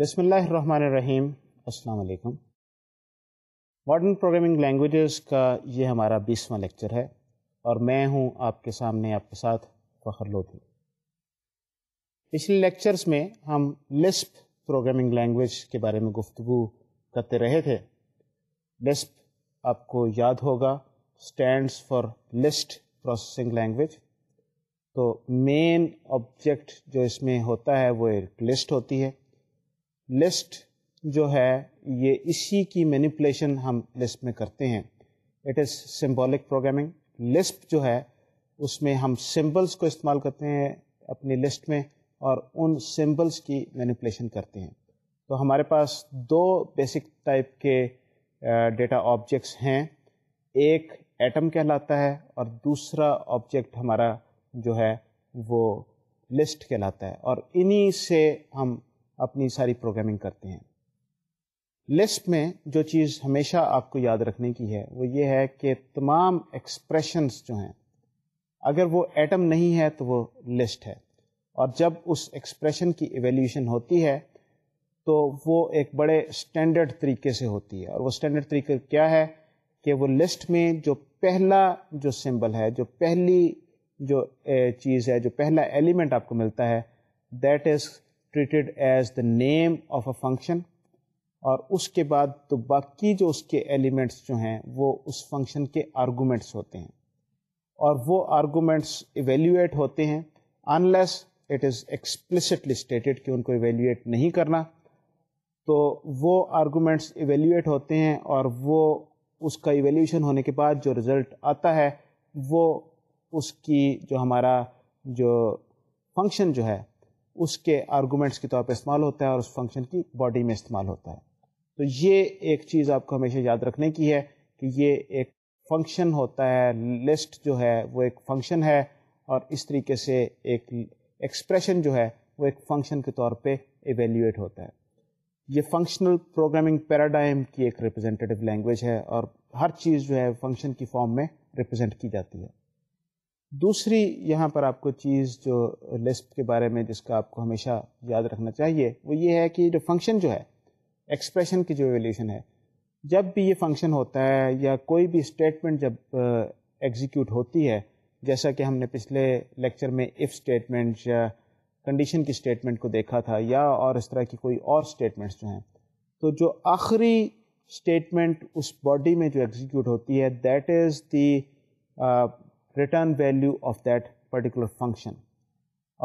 بسم اللہ الرحمن الرحیم السلام علیکم ماڈرن پروگرامنگ لینگویجز کا یہ ہمارا بیسواں لیکچر ہے اور میں ہوں آپ کے سامنے آپ کے ساتھ فخر لودھی پچھلے لیکچرز میں ہم لسپ پروگرامنگ لینگویج کے بارے میں گفتگو کرتے رہے تھے لسپ آپ کو یاد ہوگا stands for list processing language تو مین آبجیکٹ جو اس میں ہوتا ہے وہ ایک لسٹ ہوتی ہے لسٹ جو ہے یہ اسی کی مینیپولیشن ہم لسٹ میں کرتے ہیں it is symbolic programming LISP جو ہے اس میں ہم سمبلس کو استعمال کرتے ہیں اپنی لسٹ میں اور ان سمبلس کی مینیپولیشن کرتے ہیں تو ہمارے پاس دو بیسک ٹائپ کے ڈیٹا آبجیکٹس ہیں ایک ایٹم کہلاتا ہے اور دوسرا آبجیکٹ ہمارا جو ہے وہ لسٹ کہلاتا ہے اور انہی سے ہم اپنی ساری پروگرامنگ کرتے ہیں لسٹ میں جو چیز ہمیشہ آپ کو یاد رکھنے کی ہے وہ یہ ہے کہ تمام ایکسپریشنس جو ہیں اگر وہ ایٹم نہیں ہے تو وہ لسٹ ہے اور جب اس ایکسپریشن کی ایویلیوشن ہوتی ہے تو وہ ایک بڑے اسٹینڈرڈ طریقے سے ہوتی ہے اور وہ اسٹینڈرڈ طریقہ کیا ہے کہ وہ لسٹ میں جو پہلا جو سمبل ہے جو پہلی جو چیز ہے جو پہلا ایلیمنٹ آپ کو ملتا ہے that is treated as the name of a function اور اس کے بعد تو باقی جو اس کے ایلیمنٹس جو ہیں وہ اس فنکشن کے آرگومنٹس ہوتے ہیں اور وہ آرگومنٹس ایویلیویٹ ہوتے ہیں unless it is explicitly stated کہ ان کو ایویلیویٹ نہیں کرنا تو وہ آرگومنٹس ایویلیویٹ ہوتے ہیں اور وہ اس کا ایویلیوشن ہونے کے بعد جو رزلٹ آتا ہے وہ اس کی جو ہمارا جو فنکشن جو ہے اس کے آرگومنٹس کے طور پہ استعمال ہوتا ہے اور اس فنکشن کی باڈی میں استعمال ہوتا ہے تو یہ ایک چیز آپ کو ہمیشہ یاد رکھنے کی ہے کہ یہ ایک فنکشن ہوتا ہے لسٹ جو ہے وہ ایک فنکشن ہے اور اس طریقے سے ایک ایکسپریشن جو ہے وہ ایک فنکشن کے طور پہ ایویلیویٹ ہوتا ہے یہ فنکشنل پروگرامنگ پیراڈائم کی ایک ریپرزینٹیو لینگویج ہے اور ہر چیز جو ہے فنکشن کی فارم میں ریپرزینٹ کی جاتی ہے دوسری یہاں پر آپ کو چیز جو لسپ کے بارے میں جس کا آپ کو ہمیشہ یاد رکھنا چاہیے وہ یہ ہے کہ جو فنکشن جو ہے ایکسپریشن کی جو ریلیشن ہے جب بھی یہ فنکشن ہوتا ہے یا کوئی بھی اسٹیٹمنٹ جب ایگزیکیوٹ ہوتی ہے جیسا کہ ہم نے پچھلے لیکچر میں ایف اسٹیٹمنٹ یا کنڈیشن کی اسٹیٹمنٹ کو دیکھا تھا یا اور اس طرح کی کوئی اور اسٹیٹمنٹس جو ہیں تو جو آخری اسٹیٹمنٹ اس باڈی میں جو ایگزیکیوٹ ہوتی ہے that is the return value of that particular function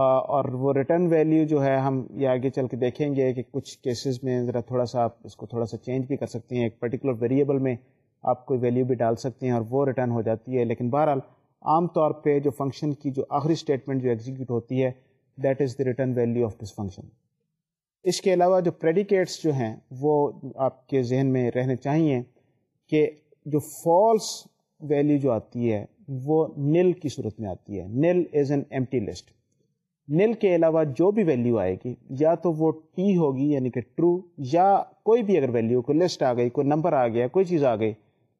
اور وہ ریٹرن ویلیو جو ہے ہم یہ آگے چل کے دیکھیں گے کہ کچھ کیسز میں ذرا تھوڑا سا آپ اس کو تھوڑا سا چینج بھی کر سکتے ہیں ایک پرٹیکولر ویریبل میں آپ کوئی ویلیو بھی ڈال سکتے ہیں اور وہ ریٹرن ہو جاتی ہے لیکن بہرحال عام طور پہ جو فنکشن کی جو آخری اسٹیٹمنٹ جو ایگزیکیوٹ ہوتی ہے that is the return value of this function اس کے علاوہ جو پریڈیکیٹس جو ہیں وہ آپ کے ذہن میں رہنے چاہئیں کہ جو فالس ویلیو جو آتی ہے وہ نل کی صورت میں آتی ہے nil is an empty list nil کے علاوہ جو بھی ویلیو آئے گی یا تو وہ ٹی ہوگی یعنی کہ ٹرو یا کوئی بھی اگر ویلیو کوئی لسٹ آ گئی کوئی نمبر آ گیا کوئی چیز آ گئی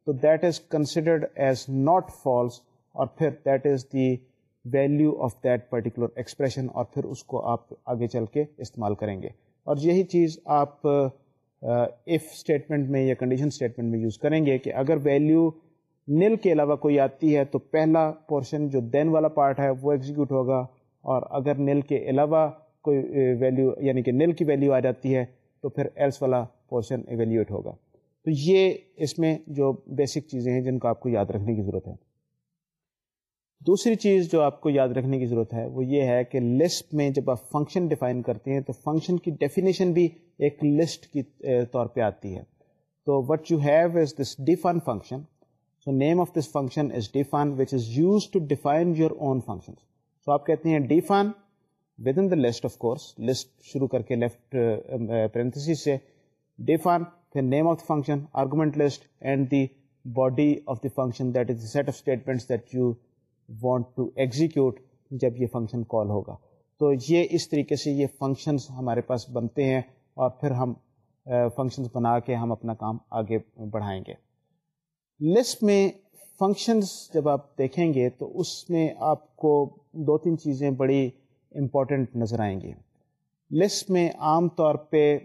تو that is considered as not false اور پھر that is the value of that particular expression اور پھر اس کو آپ آگے چل کے استعمال کریں گے اور یہی چیز آپ ایف اسٹیٹمنٹ میں یا کنڈیشن اسٹیٹمنٹ میں یوز کریں گے کہ اگر ویلیو نل کے علاوہ کوئی آتی ہے تو پہلا پورشن جو دین والا پارٹ ہے وہ ایگزیکیوٹ ہوگا اور اگر نل کے علاوہ کوئی ویلیو یعنی کہ نل کی ویلیو آ جاتی ہے تو پھر ایلس والا پورشن ایویلیویٹ ہوگا تو یہ اس میں جو بیسک چیزیں ہیں جن کو آپ کو یاد رکھنے کی ضرورت ہے دوسری چیز جو آپ کو یاد رکھنے کی ضرورت ہے وہ یہ ہے کہ لسٹ میں جب آپ فنکشن ڈیفائن کرتے ہیں تو فنکشن کی ڈیفینیشن بھی ایک لسٹ کی طور پہ آتی ہے تو what you have is this defun function so name of this function is D which is use to define your own function so آپ کہتے ہیں within the list of course list شروع کر کے left parenthesis uh, um, uh, سے D پھر name of the function argument list and the body of the function that is set of statements that you want to execute جب یہ function call ہوگا تو یہ اس طریقے سے یہ فنکشنس ہمارے پاس بنتے ہیں اور پھر ہم فنکشنس uh, بنا کے ہم اپنا کام آگے بڑھائیں گے لسٹ میں فنکشنس جب آپ دیکھیں گے تو اس میں آپ کو دو تین چیزیں بڑی امپورٹنٹ نظر آئیں گی لسٹ میں عام طور پہ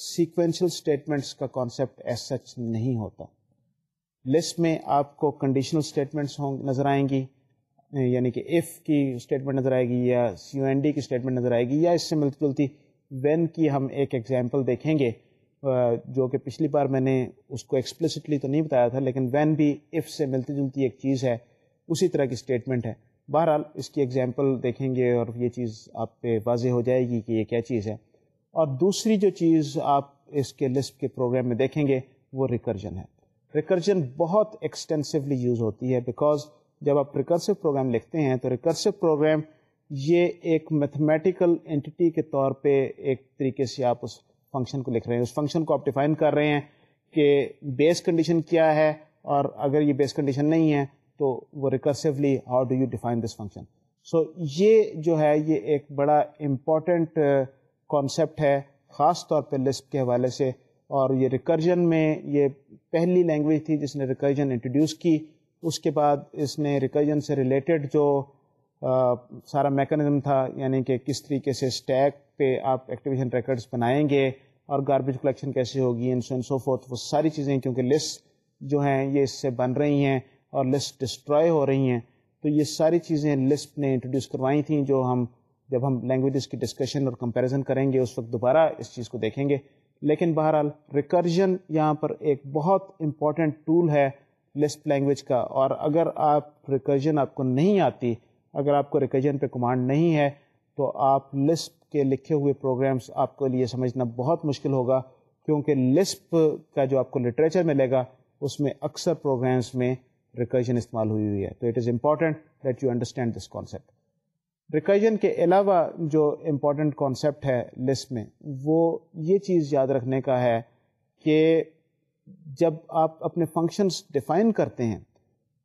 سیکوینشل اسٹیٹمنٹس کا کانسیپٹ ایس سچ نہیں ہوتا لسٹ میں آپ کو کنڈیشنل اسٹیٹمنٹس ہوں نظر آئیں گی یعنی کہ ایف کی اسٹیٹمنٹ نظر آئے گی یا سی او این ڈی کی اسٹیٹمنٹ نظر آئے گی یا اس سے ملتی جلتی وین کی ہم ایک ایگزامپل دیکھیں گے جو کہ پچھلی بار میں نے اس کو ایکسپلسٹلی تو نہیں بتایا تھا لیکن وین بھی ایف سے ملتی جلتی ایک چیز ہے اسی طرح کی اسٹیٹمنٹ ہے بہرحال اس کی ایگزامپل دیکھیں گے اور یہ چیز آپ پہ واضح ہو جائے گی کہ یہ کیا چیز ہے اور دوسری جو چیز آپ اس کے لسپ کے پروگرام میں دیکھیں گے وہ ریکرجن ہے ریکرجن بہت ایکسٹینسولی یوز ہوتی ہے بیکاز جب آپ ریکرسو پروگرام لکھتے ہیں تو ریکرسو پروگرام یہ ایک میتھمیٹیکل انٹیٹی کے طور پہ ایک طریقے سے آپ اس فنکشن کو لکھ رہے ہیں اس فنکشن کو آپ ڈیفائن کر رہے ہیں کہ بیس کنڈیشن کیا ہے اور اگر یہ بیس کنڈیشن نہیں ہے تو وہ recursively how do you define this function so یہ جو ہے یہ ایک بڑا امپورٹنٹ کانسیپٹ uh, ہے خاص طور پہ لسپ کے حوالے سے اور یہ ریکرجن میں یہ پہلی لینگویج تھی جس نے ریکرجن انٹروڈیوس کی اس کے بعد اس نے ریکرجن سے ریلیٹڈ جو uh, سارا میکانزم تھا یعنی کہ کس طریقے سے اسٹیک پہ آپ ایکٹیویشن ریکرڈس بنائیں گے اور گاربیج کلیکشن کیسے ہوگی سو فورتھ وہ ساری چیزیں کیونکہ لسٹ جو ہیں یہ اس سے بن رہی ہیں اور لسٹ ڈسٹرائے ہو رہی ہیں تو یہ ساری چیزیں لسٹ نے انٹروڈیوس کروائی تھیں جو ہم جب ہم لینگویجز کی ڈسکشن اور کمپیریزن کریں گے اس وقت دوبارہ اس چیز کو دیکھیں گے لیکن بہرحال ریکرجن یہاں پر ایک بہت امپورٹنٹ ٹول ہے لسپ لینگویج کا اور اگر آپ ریکرجن آپ کو نہیں آتی اگر آپ کو ریکرجن پہ کمانڈ نہیں ہے تو آپ لسپ کے لکھے ہوئے پروگرامس آپ کے لیے سمجھنا بہت مشکل ہوگا کیونکہ لسپ کا جو آپ کو لٹریچر ملے گا اس میں اکثر پروگرامس میں ریکرجن استعمال ہوئی ہوئی ہے تو it is important that you understand this concept recursion کے علاوہ جو امپورٹنٹ کانسیپٹ ہے لسپ میں وہ یہ چیز یاد رکھنے کا ہے کہ جب آپ اپنے فنکشنس ڈیفائن کرتے ہیں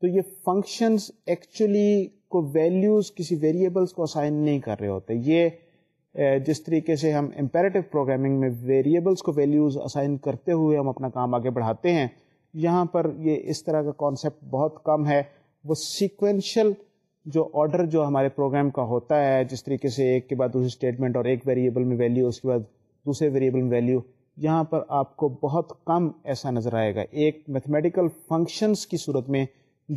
تو یہ فنکشنس ایکچولی کو ویلیوز کسی ویریبلس کو اسائن نہیں کر رہے ہوتے یہ جس طریقے سے ہم امپیریٹو پروگرامنگ میں ویریبلس کو ویلیوز اسائن کرتے ہوئے ہم اپنا کام آگے بڑھاتے ہیں یہاں پر یہ اس طرح کا کانسیپٹ بہت کم ہے وہ سیکوینشل جو آڈر جو ہمارے پروگرام کا ہوتا ہے جس طریقے سے ایک کے بعد دوسری اسٹیٹمنٹ اور ایک ویریبل میں ویلیو اس کے بعد دوسرے ویریبل میں ویلیو یہاں پر آپ کو بہت کم ایسا نظر آئے گا ایک میتھمیٹیکل فنکشنس کی صورت میں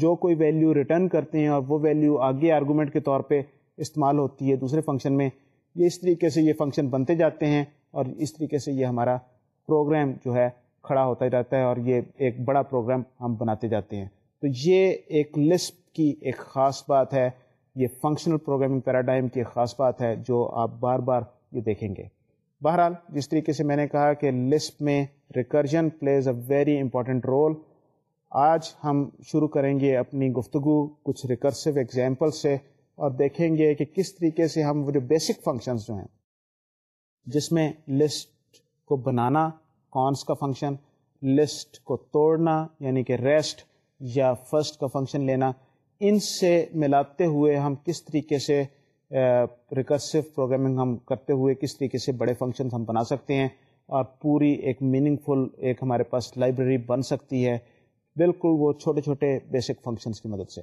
جو کوئی ویلیو ریٹرن کرتے ہیں اور وہ ویلیو آگے آرگومنٹ کے طور پہ استعمال ہوتی ہے دوسرے فنکشن میں یہ اس طریقے سے یہ فنکشن بنتے جاتے ہیں اور اس طریقے سے یہ ہمارا پروگرام جو ہے کھڑا ہوتا جاتا ہے اور یہ ایک بڑا پروگرام ہم بناتے جاتے ہیں تو یہ ایک لسپ کی ایک خاص بات ہے یہ فنکشنل پروگرامنگ پیراڈائم کی ایک خاص بات ہے جو آپ بار بار یہ دیکھیں گے بہرحال جس طریقے سے میں نے کہا کہ لسپ میں recursion plays a very important role آج ہم شروع کریں گے اپنی گفتگو کچھ ریکرسو ایگزامپل سے اور دیکھیں گے کہ کس طریقے سے ہم جو بیسک فنکشنز جو ہیں جس میں لسٹ کو بنانا کونس کا فنکشن لسٹ کو توڑنا یعنی کہ ریسٹ یا فرسٹ کا فنکشن لینا ان سے ملاتے ہوئے ہم کس طریقے سے ریکرسو پروگرامنگ ہم کرتے ہوئے کس طریقے سے بڑے فنکشن ہم بنا سکتے ہیں اور پوری ایک میننگ فل ایک ہمارے پاس لائبریری بن سکتی ہے بالکل وہ چھوٹے چھوٹے بیسک فنکشنس کی مدد سے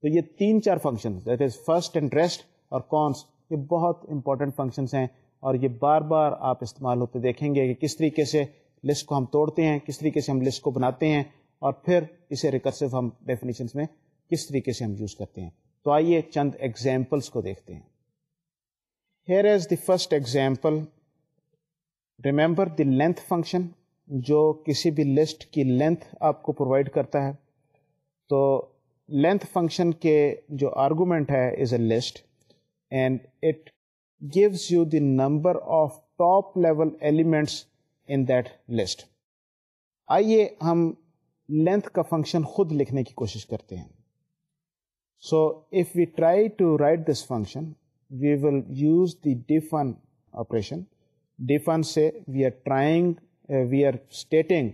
تو یہ تین چار function that is first and rest اور کونس یہ بہت امپورٹنٹ فنکشنس ہیں اور یہ بار بار آپ استعمال ہوتے دیکھیں گے کہ کس طریقے سے لسٹ کو ہم توڑتے ہیں کس طریقے سے ہم لسٹ کو بناتے ہیں اور پھر اسے ریکرسو ہم ڈیفینیشنس میں کس طریقے سے ہم یوز کرتے ہیں تو آئیے چند ایگزامپلس کو دیکھتے ہیں here is the first example remember the length function جو کسی بھی لسٹ کی لینتھ آپ کو پرووائڈ کرتا ہے تو لینتھ فنکشن کے جو آرگومنٹ ہے is a list and it gives you the number of top level elements in that list آئیے ہم لینتھ کا فنکشن خود لکھنے کی کوشش کرتے ہیں so if we try to write this function we will use the defun operation defun سے we are trying we are stating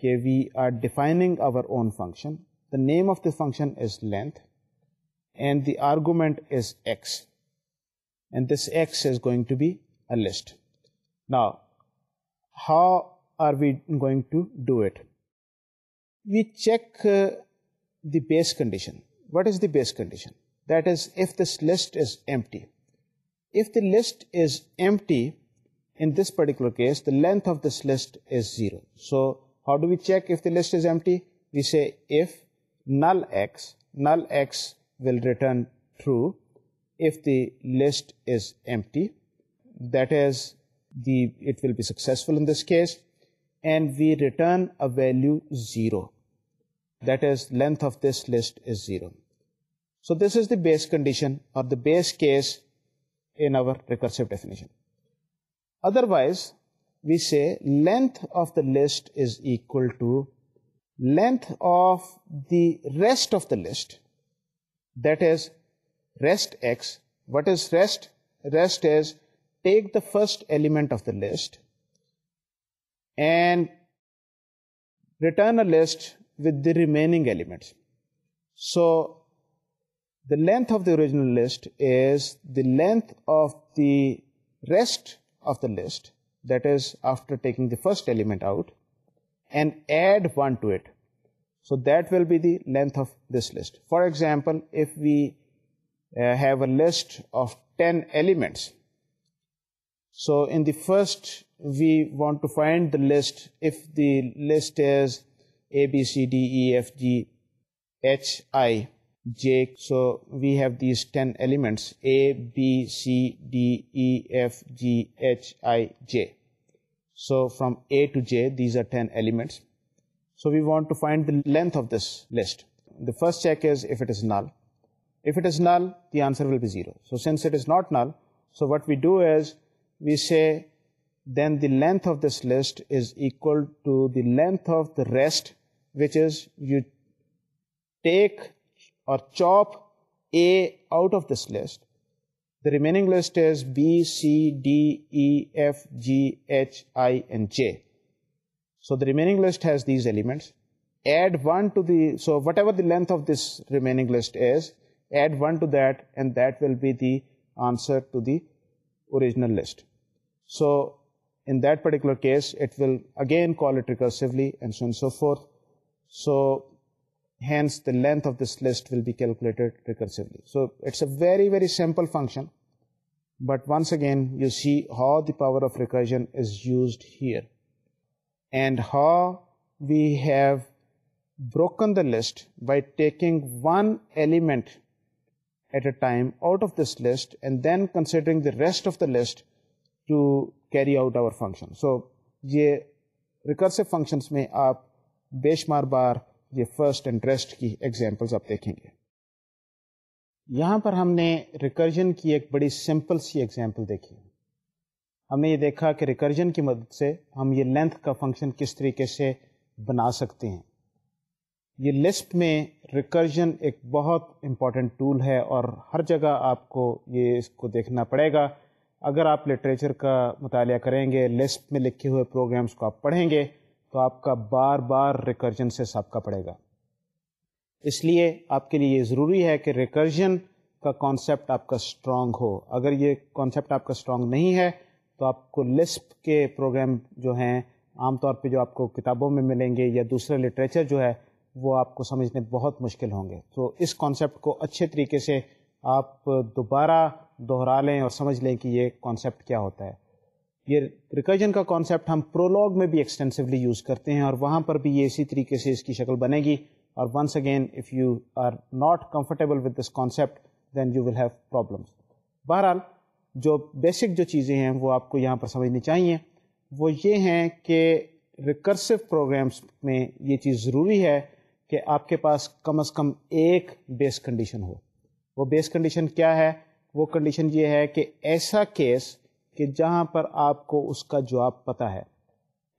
کہ we are defining defining own function name of the function how going وٹسٹنس zero so house null villain Liz ایم tell be successful zero that is length of this list is zero so this is base condition اور length of the rest of the list, that is rest x. What is rest? Rest is take the first element of the list and return a list with the remaining elements. So the length of the original list is the length of the rest of the list, that is after taking the first element out, length of this list for example we have a list of ten elements so in first we want to find this list is A B C D F G H I J so we have this ten elements A B C D F G H I J So from A to J, these are 10 elements. So we want to find the length of this list. The first check is if it is null. If it is null, the answer will be 0. So since it is not null, so what we do is we say then the length of this list is equal to the length of the rest, which is you take or chop A out of this list remaining list is B C D F G H I so داگز of this will be the answer very simple function but once again you see how the power of recursion is used here and how we have broken the list by taking one element at a of this list and then considering of the list carry out our function so یہ recursive functions میں آپ بے شمار بار یہ first and rest کی examples آپ دیکھیں گے یہاں پر ہم نے ریکرجن کی ایک بڑی سمپل سی ایگزامپل دیکھی ہم نے یہ دیکھا کہ ریکرجن کی مدد سے ہم یہ لینتھ کا فنکشن کس طریقے سے بنا سکتے ہیں یہ لسٹ میں ریکرجن ایک بہت امپورٹنٹ ٹول ہے اور ہر جگہ آپ کو یہ اس کو دیکھنا پڑے گا اگر آپ لٹریچر کا مطالعہ کریں گے لسٹ میں لکھے ہوئے پروگرامز کو آپ پڑھیں گے تو آپ کا بار بار ریکرجن سے سابقہ پڑے گا اس لیے آپ کے لیے یہ ضروری ہے کہ ریکرجن کا کانسیپٹ آپ کا اسٹرانگ ہو اگر یہ کانسیپٹ آپ کا اسٹرانگ نہیں ہے تو آپ کو لسپ کے پروگرام جو ہیں عام طور پہ جو آپ کو کتابوں میں ملیں گے یا دوسرے لٹریچر جو ہے وہ آپ کو سمجھنے بہت مشکل ہوں گے تو اس کانسیپٹ کو اچھے طریقے سے آپ دوبارہ دہرا لیں اور سمجھ لیں کہ یہ کانسیپٹ کیا ہوتا ہے یہ ریکرجن کا کانسیپٹ ہم پرولگ میں بھی ایکسٹینسولی یوز کرتے ہیں اور وہاں پر بھی یہ اسی طریقے سے اس کی شکل بنے گی اور once again if you are not comfortable with this concept then you will have problems بہرحال جو بیسک جو چیزیں ہیں وہ آپ کو یہاں پر سمجھنی چاہیے وہ یہ ہیں کہ ریکرسو پروگرامس میں یہ چیز ضروری ہے کہ آپ کے پاس کم از کم ایک بیس کنڈیشن ہو وہ بیس کنڈیشن کیا ہے وہ کنڈیشن یہ ہے کہ ایسا کیس کہ جہاں پر آپ کو اس کا جواب پتہ ہے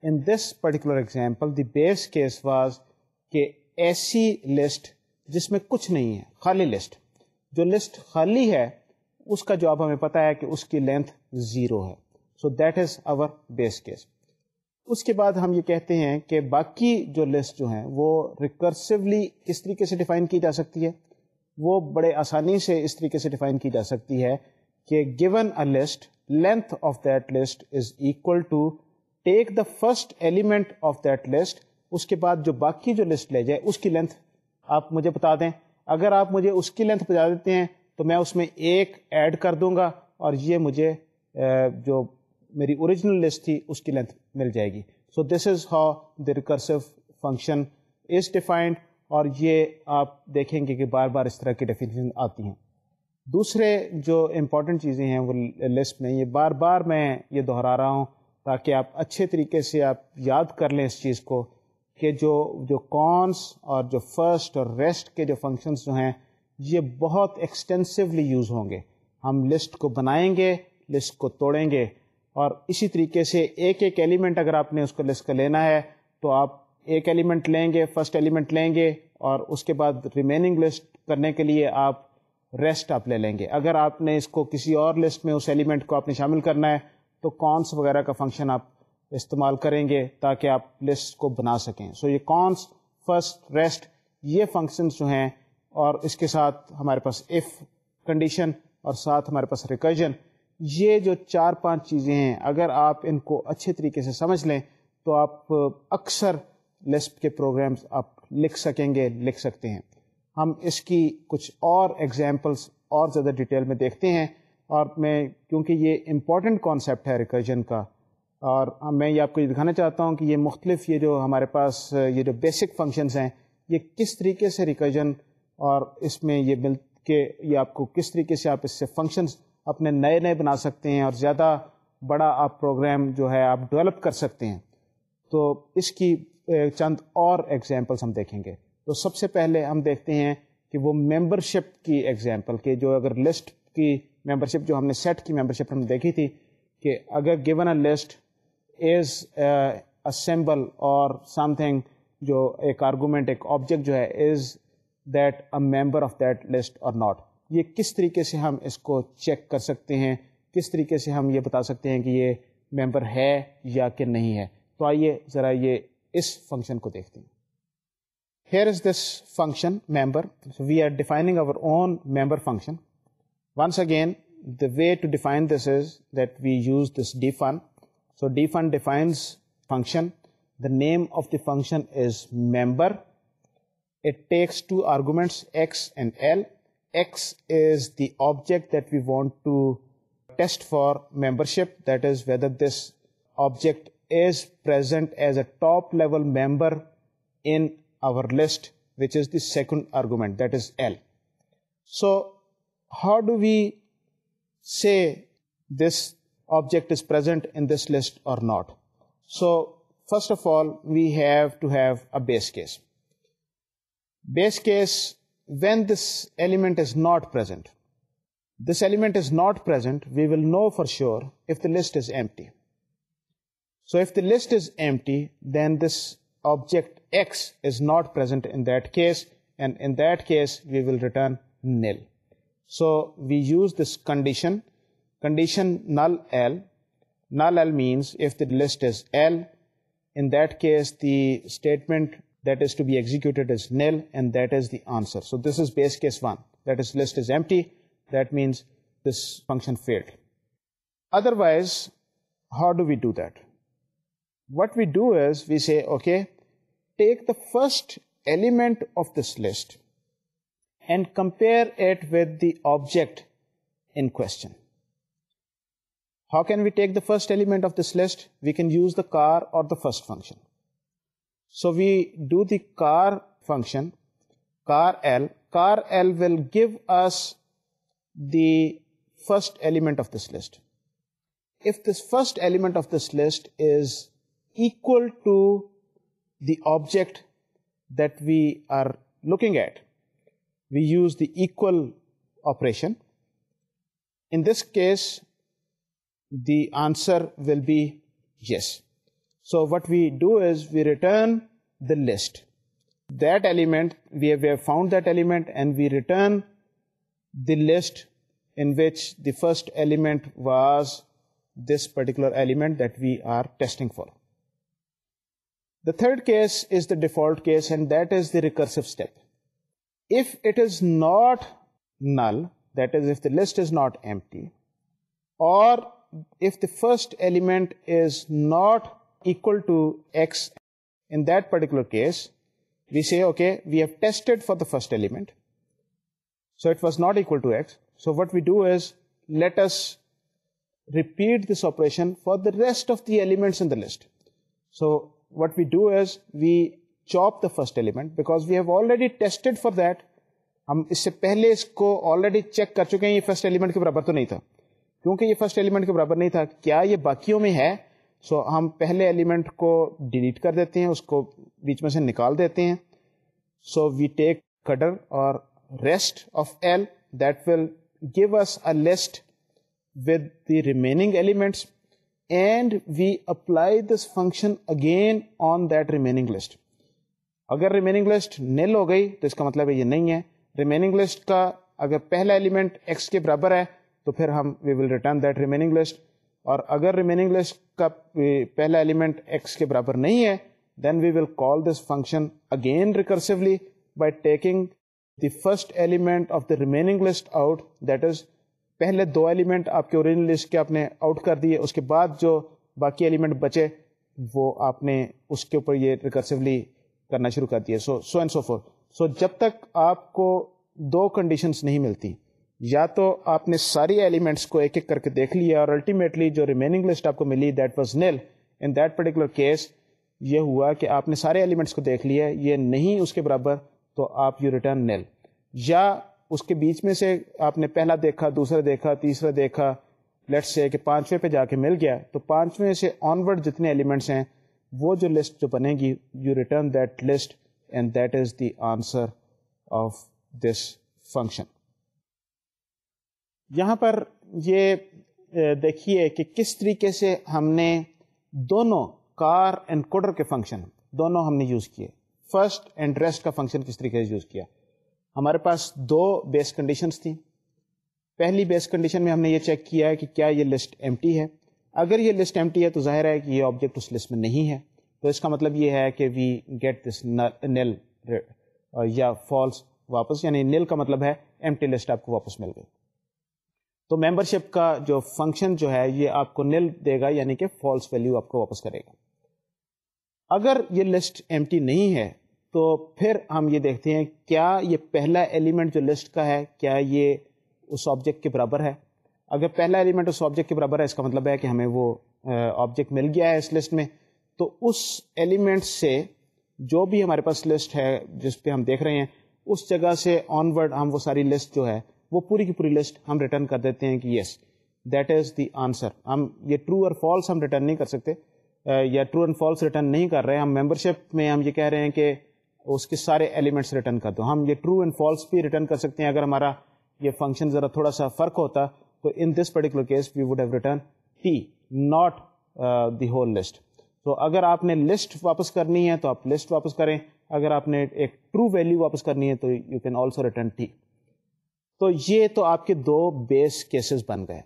in this particular example the base case was کہ ایسی لسٹ جس میں کچھ نہیں ہے خالی لسٹ جو لسٹ خالی ہے اس کا جواب ہمیں پتا ہے کہ اس کی لینتھ زیرو ہے so that is our base case اس کے بعد ہم یہ کہتے ہیں کہ باقی جو لسٹ جو ہیں وہ ریکرسولی اس طریقے سے ڈیفائن کی جا سکتی ہے وہ بڑے آسانی سے اس طریقے سے ڈیفائن کی جا سکتی ہے کہ given a list length of that list is equal to take the first element of that list اس کے بعد جو باقی جو لسٹ لے جائے اس کی لینتھ آپ مجھے بتا دیں اگر آپ مجھے اس کی لینتھ بتا دیتے ہیں تو میں اس میں ایک ایڈ کر دوں گا اور یہ مجھے جو میری اوریجنل لسٹ تھی اس کی لینتھ مل جائے گی so this is how recursive function is defined اور یہ آپ دیکھیں گے کہ بار بار اس طرح کی ڈیفینیشن آتی ہیں دوسرے جو امپورٹنٹ چیزیں ہیں وہ لسٹ میں یہ بار بار میں یہ دہرا رہا ہوں تاکہ آپ اچھے طریقے سے آپ یاد کر لیں اس چیز کو کہ جو جو کونس اور جو فرسٹ اور ریسٹ کے جو فنکشنس جو ہیں یہ بہت ایکسٹینسولی یوز ہوں گے ہم لسٹ کو بنائیں گے لسٹ کو توڑیں گے اور اسی طریقے سے ایک ایک ایلیمنٹ اگر آپ نے اس کو لسٹ کا لینا ہے تو آپ ایک ایلیمنٹ لیں گے فرسٹ ایلیمنٹ لیں گے اور اس کے بعد ریمیننگ لسٹ کرنے کے لیے آپ ریسٹ آپ لے لیں گے اگر آپ نے اس کو کسی اور لسٹ میں اس ایلیمنٹ کو آپ نے شامل کرنا ہے تو کونس وغیرہ کا فنکشن آپ استعمال کریں گے تاکہ آپ لسٹ کو بنا سکیں سو so یہ کونس فرسٹ ریسٹ یہ فنکشنس جو ہیں اور اس کے ساتھ ہمارے پاس ایف کنڈیشن اور ساتھ ہمارے پاس ریکرجن یہ جو چار پانچ چیزیں ہیں اگر آپ ان کو اچھے طریقے سے سمجھ لیں تو آپ اکثر لسٹ کے پروگرامز آپ لکھ سکیں گے لکھ سکتے ہیں ہم اس کی کچھ اور ایگزامپلس اور زیادہ ڈیٹیل میں دیکھتے ہیں اور میں کیونکہ یہ امپورٹنٹ کانسیپٹ ہے ریکرجن کا اور میں یہ آپ کو یہ دکھانا چاہتا ہوں کہ یہ مختلف یہ جو ہمارے پاس یہ جو بیسک فنکشنز ہیں یہ کس طریقے سے ریکرجن اور اس میں یہ مل کے یہ آپ کو کس طریقے سے آپ اس سے فنکشنز اپنے نئے نئے بنا سکتے ہیں اور زیادہ بڑا آپ پروگرام جو ہے آپ ڈیولپ کر سکتے ہیں تو اس کی چند اور ایگزامپلس ہم دیکھیں گے تو سب سے پہلے ہم دیکھتے ہیں کہ وہ ممبر شپ کی ایگزامپل کہ جو اگر لسٹ کی ممبر شپ جو ہم نے سیٹ کی ممبر شپ ہم دیکھی تھی کہ اگر گیون اے لسٹ سمبل اور سم تھنگ جو ایک آرگومنٹ ایک آبجیکٹ جو ہے is that a member of that list اور ناٹ یہ کس طریقے سے ہم اس کو چیک کر سکتے ہیں کس طریقے سے ہم یہ بتا سکتے ہیں کہ یہ ممبر ہے یا کہ نہیں ہے تو آئیے ذرا یہ اس فنکشن کو دیکھتے ہیں here is this function member we are defining our own member function once again the way to define this is that we use this defun name of the function whether top level member second argument is L so how do we this object is present in this list or not. So first of all, we have to have a base case. Base case, when this element is not present, we will know for sure if the list is empty. So if the list is empty, then this object X is not present in that case, and in that case we will return nil. So we use this condition Condition null L. Null L means if the list is L, in that case the statement that is to be executed is nil, and that is the answer. So this is base case 1. That is, list is empty. That means this function failed. Otherwise, how do we do that? What we do is we say, okay, take the first element of this list and compare it with the object in question. How can we take the first element of this list? We can use the car or the first function. So we do the car function, car L will give us the first element of this list. If this first element of this list is equal to the object that we are looking at, we use the equal operation. In this case, the answer will be yes. So what we do is we return the list. That element, we have found that element, and we return the list in which the first element was this particular element that we are testing for. The third case is the default case, and that is the recursive step. If it is not null, that is if the list is not empty, or if the first element is not equal to x in that particular case we say okay we have tested for the first element so it was not equal to x so what we do is let us repeat this operation for the rest of the elements in the list so what we do is we chop the first element because we have already tested for that ہم اس سے پہلے اس کو already check کر چکے ہیں یہ فرسٹ ایلیمنٹ کے برابر تو نہیں تھا کیونکہ یہ فرسٹ ایلیمنٹ کے برابر نہیں تھا کیا یہ باقیوں میں ہے سو ہم پہلے ایلیمنٹ کو ڈیلیٹ کر دیتے ہیں اس کو بیچ میں سے نکال دیتے ہیں سو وی ٹیک کڈر اور rest of all that will give us a list with the remaining elements and we apply this function again on that remaining list اگر ریمیننگ لسٹ نیل ہو گئی تو اس کا مطلب یہ نہیں ہے ریمیننگ لسٹ کا اگر پہلا ایلیمنٹ ایکس کے برابر ہے تو پھر ہم we will return that remaining list اور اگر ریمیننگ لسٹ کا پہلا ایلیمنٹ ایکس کے برابر نہیں ہے then we will call this function again recursively by taking the first element of the remaining list out that is پہلے دو ایلیمنٹ آپ کے اوریجنل لسٹ کے آپ نے آؤٹ کر دیے اس کے بعد جو باقی ایلیمنٹ بچے وہ آپ نے اس کے اوپر یہ ریکرسولی کرنا شروع کر دیے so so and so forth so جب تک آپ کو دو کنڈیشنس نہیں ملتی یا تو آپ نے ساری ایلیمنٹس کو ایک ایک کر کے دیکھ لیا اور الٹیمیٹلی جو ریمیننگ لسٹ آپ کو ملی that was nil in that particular case یہ ہوا کہ آپ نے سارے ایلیمنٹس کو دیکھ لیا یہ نہیں اس کے برابر تو آپ یو ریٹرن نیل یا اس کے بیچ میں سے آپ نے پہلا دیکھا دوسرا دیکھا تیسرا دیکھا لیٹ سے کہ پانچویں پہ جا کے مل گیا تو پانچویں سے آن ورڈ جتنے ایلیمنٹس ہیں وہ جو لسٹ جو بنے گی you return that list and that is the answer of this function یہاں پر یہ دیکھیے کہ کس طریقے سے ہم نے دونوں کار اینڈ کوڈر کے فنکشن دونوں ہم نے یوز کیے فرسٹ اینڈ ریسٹ کا فنکشن کس طریقے سے یوز کیا ہمارے پاس دو بیس کنڈیشنس تھیں پہلی بیس کنڈیشن میں ہم نے یہ چیک کیا ہے کہ کیا یہ لسٹ ایم ہے اگر یہ لسٹ ایم ہے تو ظاہر ہے کہ یہ آبجیکٹ اس لسٹ میں نہیں ہے تو اس کا مطلب یہ ہے کہ وی گیٹ دس نل یا فالس واپس یعنی نل کا مطلب ہے ایم ٹی لسٹ آپ کو واپس مل گئی تو ممبر شپ کا جو فنکشن جو ہے یہ آپ کو نل دے گا یعنی کہ فالس ویلو آپ کو واپس کرے گا اگر یہ لسٹ ایم نہیں ہے تو پھر ہم یہ دیکھتے ہیں کیا یہ پہلا ایلیمنٹ جو لسٹ کا ہے کیا یہ اس آبجیکٹ کے برابر ہے اگر پہلا ایلیمنٹ اس آبجیکٹ کے برابر ہے اس کا مطلب ہے کہ ہمیں وہ آبجیکٹ مل گیا ہے اس لسٹ میں تو اس ایلیمنٹ سے جو بھی ہمارے پاس لسٹ ہے جس پہ ہم دیکھ رہے ہیں اس جگہ سے آن ورڈ ہم وہ ساری لسٹ جو ہے وہ پوری کی پوری لسٹ ہم ریٹرن کر دیتے ہیں کہ yes that is the answer ہم یہ ٹرو اور فالس ہم ریٹرن نہیں کر سکتے یا ٹرو اینڈ فالس ریٹرن نہیں کر رہے ہیں ہم ممبر شپ میں ہم یہ کہہ رہے ہیں کہ اس کے سارے ایلیمنٹس ریٹرن کر دو ہم یہ ٹرو اینڈ فالس بھی ریٹرن کر سکتے ہیں اگر ہمارا یہ فنکشن ذرا تھوڑا سا فرق ہوتا تو in this particular case we would have return T not the whole list تو اگر آپ نے لسٹ واپس کرنی ہے تو آپ لسٹ واپس کریں اگر آپ نے ایک ٹرو ویلیو واپس کرنی ہے تو you can also return T تو یہ تو آپ کے دو بیس کیسز بن گئے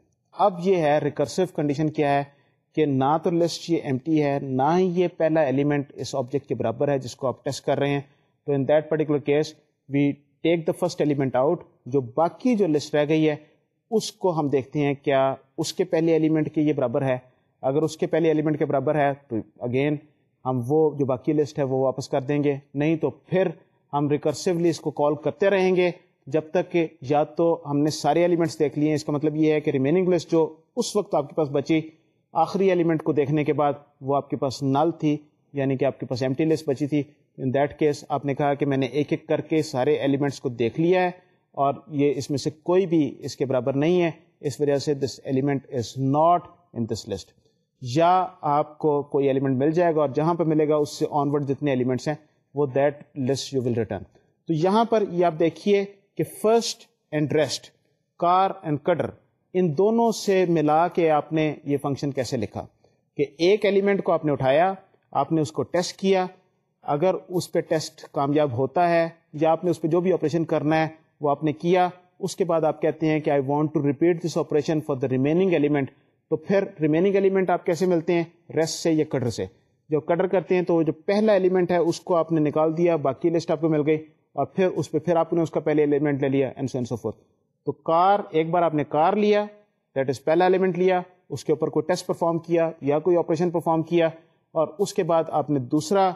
اب یہ ہے ریکرسو کنڈیشن کیا ہے کہ نہ تو لسٹ یہ ایم ٹی ہے نہ ہی یہ پہلا ایلیمنٹ اس آبجیکٹ کے برابر ہے جس کو آپ ٹیسٹ کر رہے ہیں تو in that particular case we take the first element out جو باقی جو لسٹ رہ گئی ہے اس کو ہم دیکھتے ہیں کیا اس کے پہلے ایلیمنٹ کے یہ برابر ہے اگر اس کے پہلے ایلیمنٹ کے برابر ہے تو اگین ہم وہ جو باقی لسٹ ہے وہ واپس کر دیں گے نہیں تو پھر ہم ریکرسولی اس کو کال کرتے رہیں گے جب تک کہ یا تو ہم نے سارے ایلیمنٹس دیکھ لیے ہیں اس کا مطلب یہ ہے کہ ریمیننگ لسٹ جو اس وقت آپ کے پاس بچی آخری ایلیمنٹ کو دیکھنے کے بعد وہ آپ کے پاس نل تھی یعنی کہ آپ کے پاس ایمٹی لسٹ بچی تھی ان دیٹ کیس آپ نے کہا کہ میں نے ایک ایک کر کے سارے ایلیمنٹس کو دیکھ لیا ہے اور یہ اس میں سے کوئی بھی اس کے برابر نہیں ہے اس وجہ سے this element is not in this list یا آپ کو کوئی ایلیمنٹ مل جائے گا اور جہاں پہ ملے گا اس سے آن ورڈ جتنے ایلیمنٹس ہیں وہ that list you will return تو یہاں پر یہ آپ دیکھیے کہ first and rest car and cdr ان دونوں سے ملا کے آپ نے یہ فنکشن کیسے لکھا کہ ایک ایلیمنٹ کو آپ نے اٹھایا آپ نے اس کو ٹیسٹ کیا اگر اس پہ ٹیسٹ کامیاب ہوتا ہے یا آپ نے اس پہ جو بھی آپریشن کرنا ہے وہ آپ نے کیا اس کے بعد آپ کہتے ہیں کہ I want to repeat this operation for the remaining element تو پھر ریمیننگ ایلیمنٹ آپ کیسے ملتے ہیں ریسٹ سے یا کٹر سے جو کٹر کرتے ہیں تو جو پہلا ایلیمنٹ ہے اس کو آپ نے نکال دیا باقی لسٹ آپ کو مل گئی اور پھر اس پہ پھر آپ نے اس کا پہلے ایلیمنٹ لے لیا اینڈ سینس آف تو کار ایک بار آپ نے کار لیا دیٹ از پہلا ایلیمنٹ لیا اس کے اوپر کوئی ٹیسٹ پرفارم کیا یا کوئی آپریشن پرفارم کیا اور اس کے بعد آپ نے دوسرا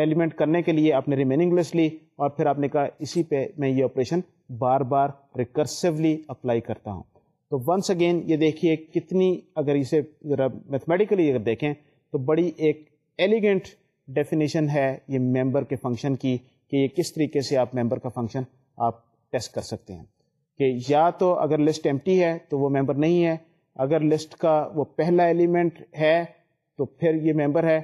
ایلیمنٹ کرنے کے لیے آپ نے ریمیننگ لسٹ لی اور پھر آپ نے کہا اسی پہ میں یہ آپریشن بار بار ریکرسولی اپلائی کرتا ہوں تو ونس اگین یہ دیکھیے کتنی اگر اسے ذرا میتھمیٹیکلی اگر دیکھیں تو بڑی ایک ایلیگنٹ ڈیفینیشن ہے یہ ممبر کے فنکشن کی کہ یہ کس طریقے سے آپ ممبر کا فنکشن آپ ٹیسٹ کر سکتے ہیں کہ یا تو اگر لسٹ ایم ہے تو وہ ممبر نہیں ہے اگر لسٹ کا وہ پہلا ایلیمنٹ ہے تو پھر یہ ممبر ہے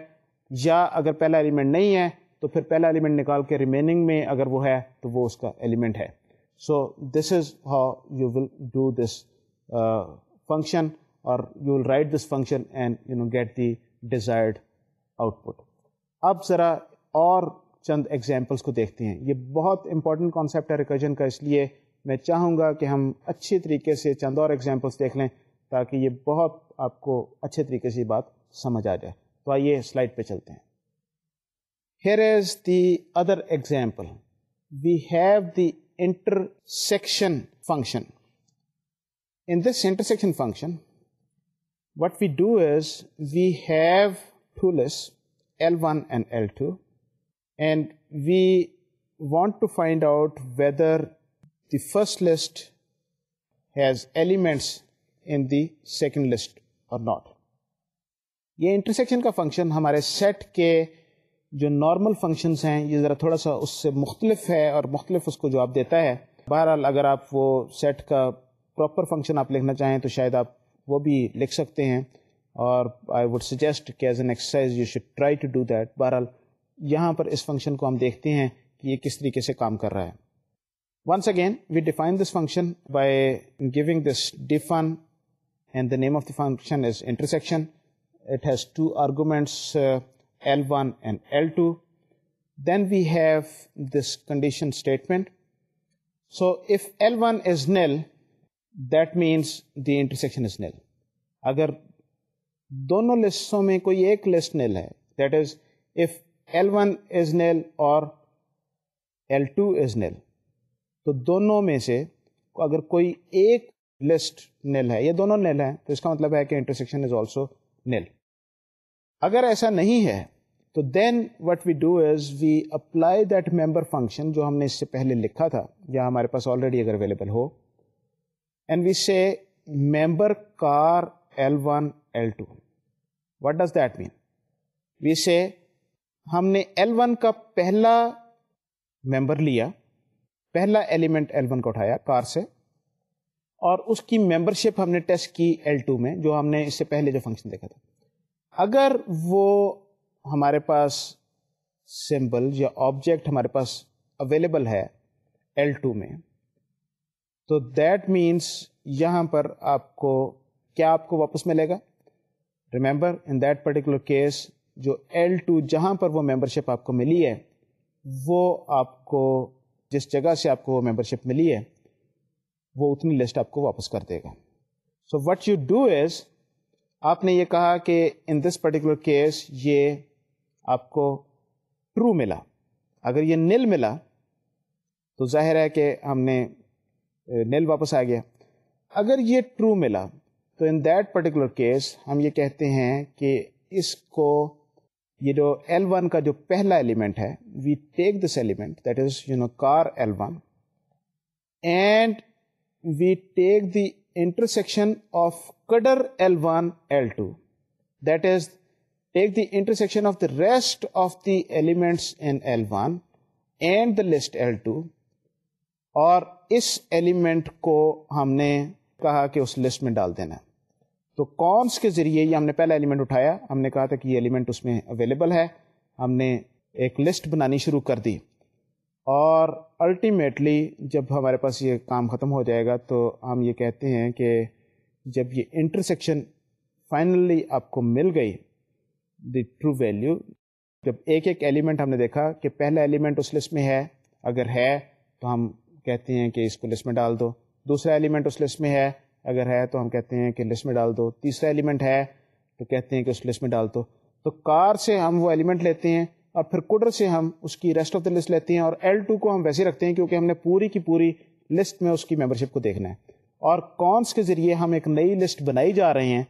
یا اگر پہلا ایلیمنٹ نہیں ہے تو پھر پہلا ایلیمنٹ نکال کے ریمیننگ میں اگر وہ ہے تو وہ اس کا ایلیمنٹ ہے so this is how you will do this function اور you will write this function and you know get the desired output اب ذرا اور چند ایگزامپلس کو دیکھتے ہیں یہ بہت امپورٹنٹ کانسیپٹ ہے ریکرجن کا اس لیے میں چاہوں گا کہ ہم اچھے طریقے سے چند اور ایگزامپلس دیکھ لیں تاکہ یہ بہت آپ کو اچھے طریقے سے یہ بات سمجھ آ جائے تو آئیے سلائڈ پہ چلتے ہیں here is the other example we have the intersection function section function what we do is we have two list L one and L two and we want to find out whether the first list has elements in the second list اور not یہ intersection کا function ہمارے set کے جو normal functions ہیں یہ ذرا تھوڑا سا اس سے مختلف ہے اور مختلف اس کو جواب دیتا ہے بہرحال اگر آپ وہ سیٹ کا پراپر فنکشن آپ لکھنا چاہیں تو شاید آپ وہ بھی لکھ سکتے ہیں اور I would exercise you should try to do that بہرحال یہاں پر اس فنکشن کو ہم دیکھتے ہیں کہ یہ کس طریقے سے کام کر رہا ہے once again we define this function by giving this defun and the name of the function is intersection it has two arguments L one and L two then we have this condition statement so if L one is nil that means the intersection is nil اگر دونوں لسٹوں میں کوئی ایک list nil ہے that is if L one is nil اور L two is نیل تو دونوں میں سے اگر کوئی ایک لسٹ نیل ہے یہ اس کا مطلب ہے کہ انٹرسیکشن از آلسو اگر ایسا نہیں ہے تو then what we do is we apply that member function جو ہم نے اس سے پہلے لکھا تھا یا ہمارے پاس آلریڈی اگر available who and we say member car L one L two what does that mean we say ہم نے ایل ون کا پہلا ممبر لیا پہلا ایلیمنٹ ایل ون کو اٹھایا کار سے اور اس کی ممبرشپ ہم نے ٹیسٹ کی ایل ٹو میں جو ہم نے اس سے پہلے جو فنکشن دیکھا تھا اگر وہ ہمارے پاس سمبل یا آبجیکٹ ہمارے پاس اویلیبل ہے ایل ٹو میں تو دیٹ مینس یہاں پر آپ کو کیا آپ کو واپس ملے گا remember in that particular case جو ایل ٹو جہاں پر وہ ممبر شپ آپ کو ملی ہے وہ آپ کو جس جگہ سے آپ کو وہ ممبر شپ ملی ہے وہ اتنی لسٹ آپ کو واپس کر دے گا so what you do is آپ نے یہ کہا کہ ان دس پرٹیکولر کیس یہ آپ کو ٹرو ملا اگر یہ نل ملا تو ظاہر ہے کہ ہم نے نل واپس آ گیا اگر یہ ٹرو ملا تو ان دیٹ پرٹیکولر کیس ہم یہ کہتے ہیں کہ اس کو یہ جو ایل ون کا جو پہلا ایلیمنٹ ہے we take this element that is you know car L one and we take the intersection of cdr L one L two intersection of the rest of the elements in one and the list L two اور اس element کو ہم نے کہا کہ اس list میں ڈال دینا ہے تو کونس کے ذریعے یہ ہم نے پہلا ایلیمنٹ اٹھایا ہم نے کہا تھا کہ یہ ایلیمنٹ اس میں اویلیبل ہے ہم نے ایک لسٹ بنانی شروع کر دی اور الٹیمیٹلی جب ہمارے پاس یہ کام ختم ہو جائے گا تو ہم یہ کہتے ہیں کہ جب یہ انٹرسیکشن فائنلی آپ کو مل گئی دی ٹرو ویلیو جب ایک ایک ایلیمنٹ ہم نے دیکھا کہ پہلا ایلیمنٹ اس لسٹ میں ہے اگر ہے تو ہم کہتے ہیں کہ اس کو لسٹ میں ڈال دو دوسرا ایلیمنٹ اس لسٹ میں ہے اگر ہے تو ہم کہتے ہیں کہ لسٹ میں ڈال دو تیسرا ایلیمنٹ ہے تو کہتے ہیں کہ اس لسٹ میں ڈال دو تو کار سے ہم وہ ایلیمنٹ لیتے ہیں اور پھر کوڈر سے ہم اس کی ریسٹ آف دا لسٹ لیتے ہیں اور ایل ٹو کو ہم ویسے رکھتے ہیں کیونکہ ہم نے پوری کی پوری لسٹ میں اس کی ممبر کو دیکھنا ہے اور کونس کے ذریعے ہم ایک نئی لسٹ بنائی جا رہے ہیں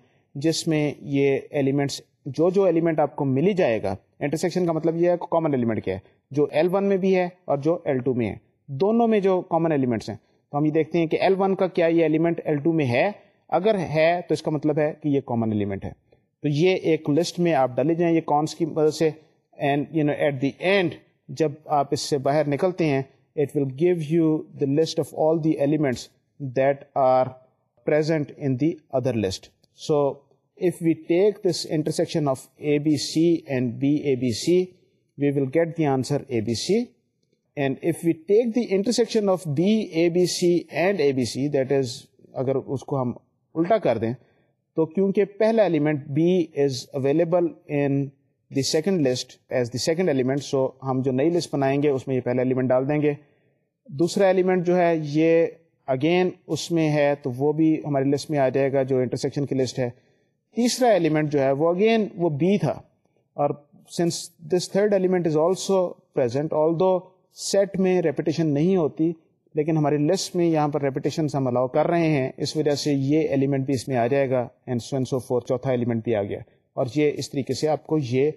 جس میں یہ ایلیمنٹس جو جو ایلیمنٹ آپ کو ملی جائے گا انٹرسیکشن کا مطلب یہ ہے کامن ایلیمنٹ کیا ہے جو ایل ون میں بھی ہے اور جو ایل ٹو میں ہے دونوں میں جو کامن ایلیمنٹس ہیں تو ہم یہ دیکھتے ہیں کہ ایل ون کا کیا یہ ایلیمنٹ ایل ٹو میں ہے اگر ہے تو اس کا مطلب ہے کہ یہ کامن ایلیمنٹ ہے تو یہ ایک لسٹ میں آپ ڈالے جائیں یہ کونس کی مدد سے and and you know at the جب آپ اس سے باہر نکلتے ہیں it will give you elements that present in the other list so if we take this intersection of A B C and B A B C we will get the answer A B C and if we take the intersection of B A B C and A B C that is اگر اس کو ہم الٹا کر دیں تو کیونکہ پہلا element B is available in the second list as the second element so ہم جو نئی لسٹ بنائیں گے اس میں یہ پہلا ایلیمنٹ ڈال دیں گے دوسرا ایلیمنٹ جو ہے یہ اگین اس میں ہے تو وہ بھی ہماری لسٹ میں آ جائے گا جو انٹرسیکشن کی لسٹ ہے تیسرا ایلیمنٹ جو ہے وہ اگین وہ بی تھا اور since this third element is also present all do set میں ریپیٹیشن نہیں ہوتی لیکن ہماری لسٹ میں یہاں پر ریپیٹیشنس ہم الاؤ کر رہے ہیں اس وجہ سے یہ ایلیمنٹ بھی اس میں آ جائے گا and and so so four چوتھا ایلیمنٹ بھی آ گیا اور یہ اس طریقے سے آپ کو یہ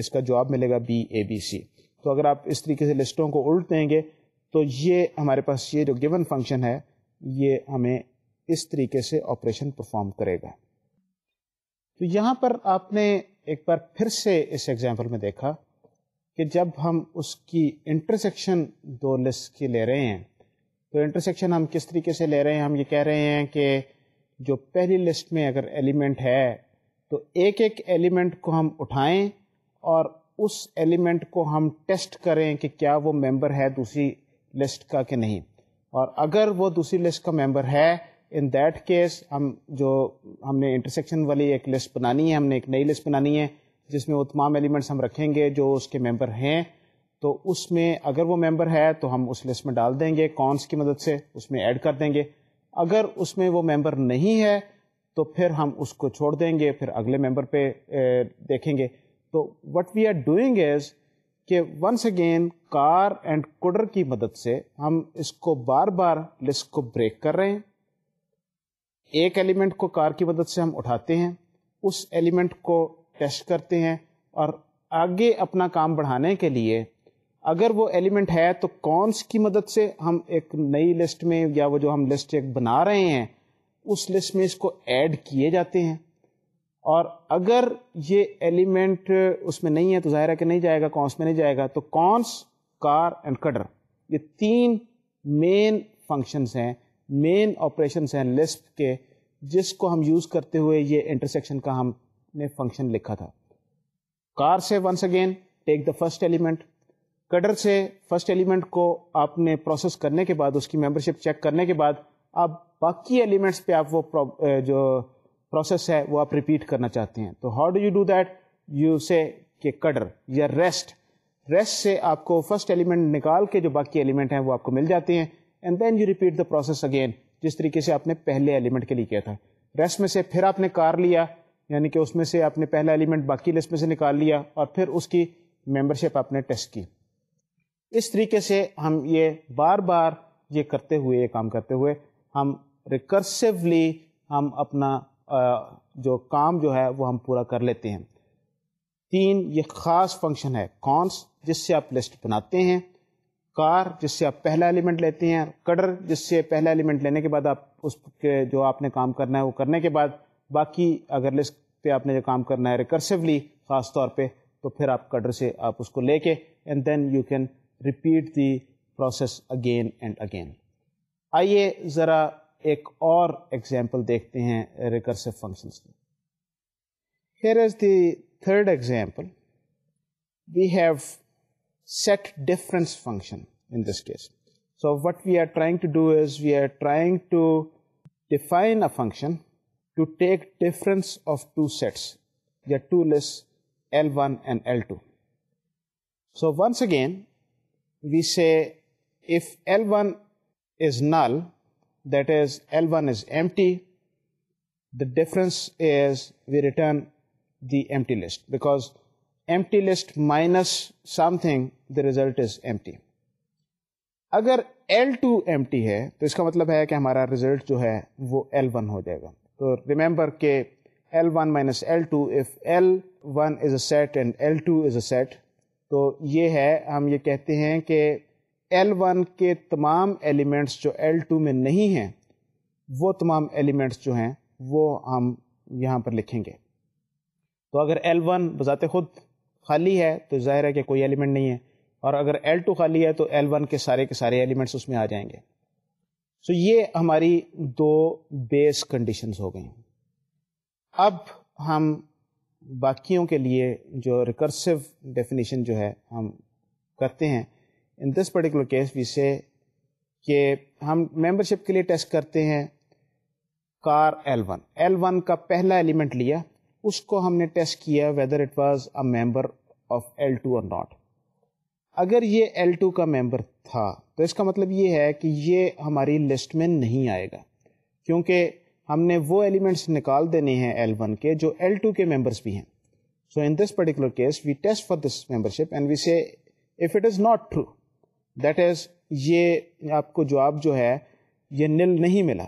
اس کا جواب ملے گا بی اے بی سی تو اگر آپ اس طریقے سے لسٹوں کو الٹ دیں گے تو یہ ہمارے پاس یہ جو گیون فنکشن ہے یہ ہمیں اس طریقے سے آپریشن پرفارم کرے گا تو یہاں پر آپ نے ایک بار پھر سے اس ایگزامپل میں دیکھا کہ جب ہم اس کی انٹرسیکشن دو لسٹ کی لے رہے ہیں تو انٹرسیکشن ہم کس طریقے سے لے رہے ہیں ہم یہ کہہ رہے ہیں کہ جو پہلی لسٹ میں اگر ایلیمنٹ ہے تو ایک ایک ایلیمنٹ کو ہم اٹھائیں اور اس ایلیمنٹ کو ہم ٹیسٹ کریں کہ کیا وہ ممبر ہے دوسری لسٹ کا کہ نہیں اور اگر وہ دوسری لسٹ کا ممبر ہے ان دیٹ کیس ہم جو ہم نے انٹرسیکشن والی ایک لسٹ بنانی ہے ہم نے ایک نئی لسٹ بنانی ہے جس میں وہ تمام ایلیمنٹس ہم رکھیں گے جو اس کے ممبر ہیں تو اس میں اگر وہ ممبر ہے تو ہم اس لسٹ میں ڈال دیں گے کونس کی مدد سے اس میں ایڈ کر دیں گے اگر اس میں وہ ممبر نہیں ہے تو پھر ہم اس کو چھوڑ دیں گے پھر اگلے ممبر پہ دیکھیں گے تو what we are doing is کہ once again car and cdr کی مدد سے ہم اس کو بار بار لسٹ کو بریک کر رہے ہیں ایک ایلیمنٹ کو کار کی مدد سے ہم اٹھاتے ہیں اس ایلیمنٹ کو ٹیسٹ کرتے ہیں اور آگے اپنا کام بڑھانے کے لیے اگر وہ ایلیمنٹ ہے تو کونس کی مدد سے ہم ایک نئی لسٹ میں یا وہ جو ہم لسٹ ایک بنا رہے ہیں اس لسٹ میں اس کو ایڈ کیے جاتے ہیں اور اگر یہ ایلیمنٹ اس میں نہیں ہے تو ظاہر ہے کہ نہیں جائے گا کونس میں نہیں جائے گا تو کونس کار اینڈ کڈر یہ تین مین فنکشنز ہیں مین آپریشنس ہیں لسپ کے جس کو ہم یوز کرتے ہوئے یہ انٹرسیکشن کا ہم نے فنکشن لکھا تھا کار سے once again take the first element cdr سے فرسٹ ایلیمنٹ کو آپ نے پروسیس کرنے کے بعد اس کی ممبرشپ چیک کرنے کے بعد آپ باقی ایلیمنٹس پہ آپ وہ جو پروسیس ہے وہ آپ ریپیٹ کرنا چاہتے ہیں تو how do you do that you say کہ کڈر یا ریسٹ ریسٹ سے آپ کو فرسٹ ایلیمنٹ نکال کے جو باقی ایلیمنٹ ہیں وہ آپ کو مل جاتے ہیں and then you repeat the process again جس طریقے سے آپ نے پہلے ایلیمنٹ کے لیے کیا تھا ریسٹ میں سے پھر آپ نے کار لیا یعنی کہ اس میں سے آپ نے پہلا ایلیمنٹ باقی لسٹ میں سے نکال لیا اور پھر اس کی ممبرشپ آپ نے ٹیسٹ کی اس طریقے سے ہم یہ بار بار یہ کرتے ہوئے یہ کام کرتے ہوئے ہم ریکرسولی ہم اپنا جو کام جو ہے وہ ہم پورا کر لیتے ہیں تین یہ خاص فنکشن ہے کونس جس سے آپ لسٹ بناتے ہیں کار جس سے آپ پہلا ایلیمنٹ لیتے ہیں کڈر جس سے پہلا ایلیمنٹ لینے کے بعد آپ اس کے جو آپ نے کام کرنا ہے وہ کرنے کے بعد باقی اگر لسٹ پہ آپ نے جو کام کرنا ہے ریکرسولی خاص طور پہ تو پھر آپ کٹر سے آپ اس کو لے کے and then you can repeat the process again and again آئیے ذرا ایک اور ایگزامپل دیکھتے ہیں ریکرسو فنکشنس کی here is the third example we have set difference function in this case so what we are trying we are trying to define a function to take difference of two sets یا two L one and L two so once again we say F L one is null that is L one is empty the difference is we return the empty list because empty list minus something the result is empty اگر L two empty ہے تو اس کا مطلب ہے کہ ہمارا result جو ہے وہ ایل ون ہو جائے گا تو ریمبر کہ L one minus L two F L one is a set and L two is a set تو یہ ہے ہم یہ کہتے ہیں کہ ایل ون کے تمام ایلیمنٹس جو ایل ٹو میں نہیں ہیں وہ تمام ایلیمنٹس جو ہیں وہ ہم یہاں پر لکھیں گے تو اگر ایل ون بذات خود خالی ہے تو ظاہر ہے کہ کوئی ایلیمنٹ نہیں ہے اور اگر ایل ٹو خالی ہے تو ایل ون کے سارے کے سارے ایلیمنٹس اس میں آ جائیں گے سو یہ ہماری دو بیس کنڈیشنز ہو گئی اب ہم باقیوں کے لیے جو ریکرسو ڈیفینیشن جو ہے ہم کرتے ہیں ان دس پرٹیکولر کیس بھی کہ ہم ممبر شپ کے لیے ٹیسٹ کرتے ہیں car L one L one کا پہلا ایلیمنٹ لیا اس کو ہم نے ٹیسٹ کیا whether it was a member of L two or not اگر یہ ایل ٹو کا ممبر تھا تو اس کا مطلب یہ ہے کہ یہ ہماری لسٹ میں نہیں آئے گا کیونکہ ہم نے وہ ایلیمنٹس نکال دینے ہیں ایل ون کے جو ایل ٹو کے ممبرس بھی ہیں so in this particular case we test for this membership and we see if it is not true that is یہ آپ کو جواب جو ہے یہ نل نہیں ملا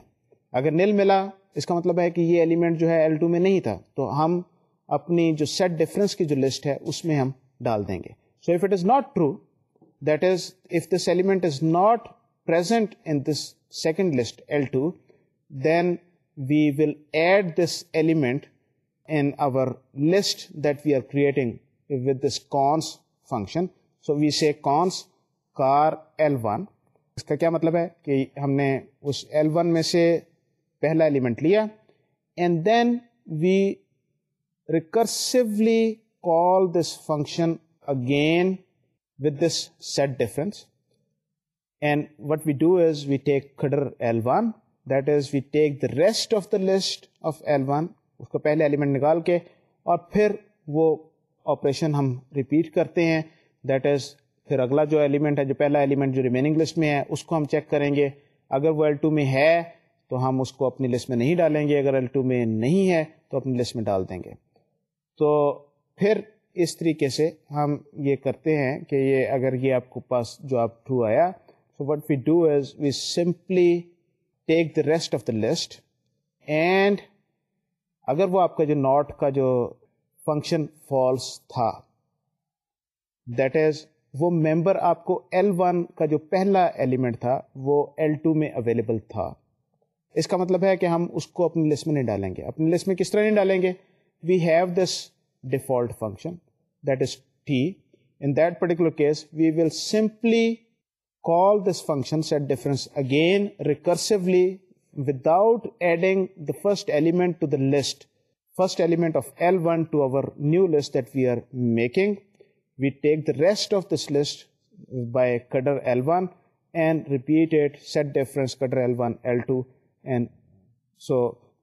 اگر نل ملا اس کا مطلب ہے کہ یہ ایلیمنٹ جو ہے ایل ٹو میں نہیں تھا تو ہم اپنی جو سیٹ ڈفرینس کی جو لسٹ ہے اس میں ہم ڈال دیں گے so if it is not true that is if this element is not in element list that we are creating this cons function so we we cons car L one اس کا کیا مطلب ہے کہ ہم نے اس ایل ون میں سے پہلا ایلیمنٹ لیا and then we recursively call this function again with this set difference and what we do is we take cdr L one that is we take the rest of the list of L one اس کو پہلے element نکال کے اور پھر وہ operation ہم repeat کرتے ہیں دیٹ از پھر اگلا جو ایلیمنٹ ہے جو پہلا ایلیمنٹ جو ریمیننگ لسٹ میں ہے اس کو ہم چیک کریں گے اگر وہ ایل ٹو میں ہے تو ہم اس کو اپنی لسٹ میں نہیں ڈالیں گے اگر ایل ٹو میں نہیں ہے تو اپنی لسٹ میں ڈال دیں گے تو پھر اس طریقے سے ہم یہ کرتے ہیں کہ یہ اگر یہ آپ کو پاس جو آپ ٹرو آیا what we do is we simply take the rest of the list and اگر وہ آپ کا جو ناٹ کا جو فنکشن فالس تھا دیٹ از وہ ممبر آپ کو ایل ون کا جو پہلا ایلیمنٹ تھا وہ ایل ٹو میں اویلیبل تھا اس کا مطلب ہے کہ ہم اس کو اپنی لسٹ میں نہیں ڈالیں گے اپنی لسٹ میں کس طرح نہیں ڈالیں گے we have this function that is T in particular case we will simply call this function set difference again recursively without adding the first element first element new list we are making we take the rest of this list by repeat سیٹرنسر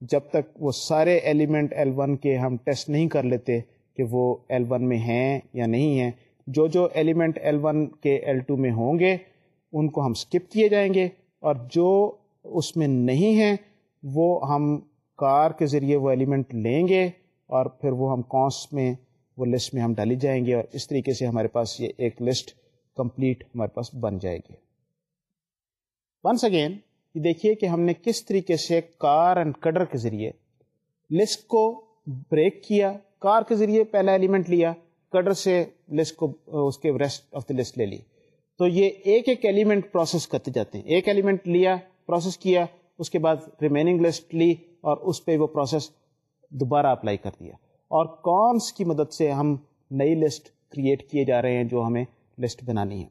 جب تک وہ سارے element L one کے ہم ٹیسٹ نہیں کر لیتے کہ وہ ایل ون میں ہیں یا نہیں ہیں جو جو ایلیمنٹ ایل ون کے ایل ٹو میں ہوں گے ان کو ہم اسکپ کیے جائیں گے اور جو اس میں نہیں ہیں وہ ہم کار کے ذریعے وہ ایلیمنٹ لیں گے اور پھر وہ ہم کونس میں وہ لسٹ میں ہم ڈالی جائیں گے اور اس طریقے سے ہمارے پاس یہ ایک لسٹ کمپلیٹ ہمارے پاس بن جائے گی ونس اگین دیکھیے کہ ہم نے کس طریقے سے کار اینڈ کڈر کے ذریعے لسٹ کو بریک کیا کار کے ذریعے پہلا ایلیمنٹ لیا کڈر سے لسٹ کو اس کے ریسٹ آف دا لسٹ لے لی تو یہ ایک ایک ایلیمنٹ پروسیس کرتے جاتے ہیں ایک ایلیمنٹ لیا پروسیس کیا اس کے بعد ریمیننگ لسٹ لی اور اس پہ وہ پروسیس دوبارہ اپلائی کر دیا اور کونس کی مدد سے ہم نئی لسٹ کریٹ کیے جا رہے ہیں جو ہمیں لسٹ بنانی ہے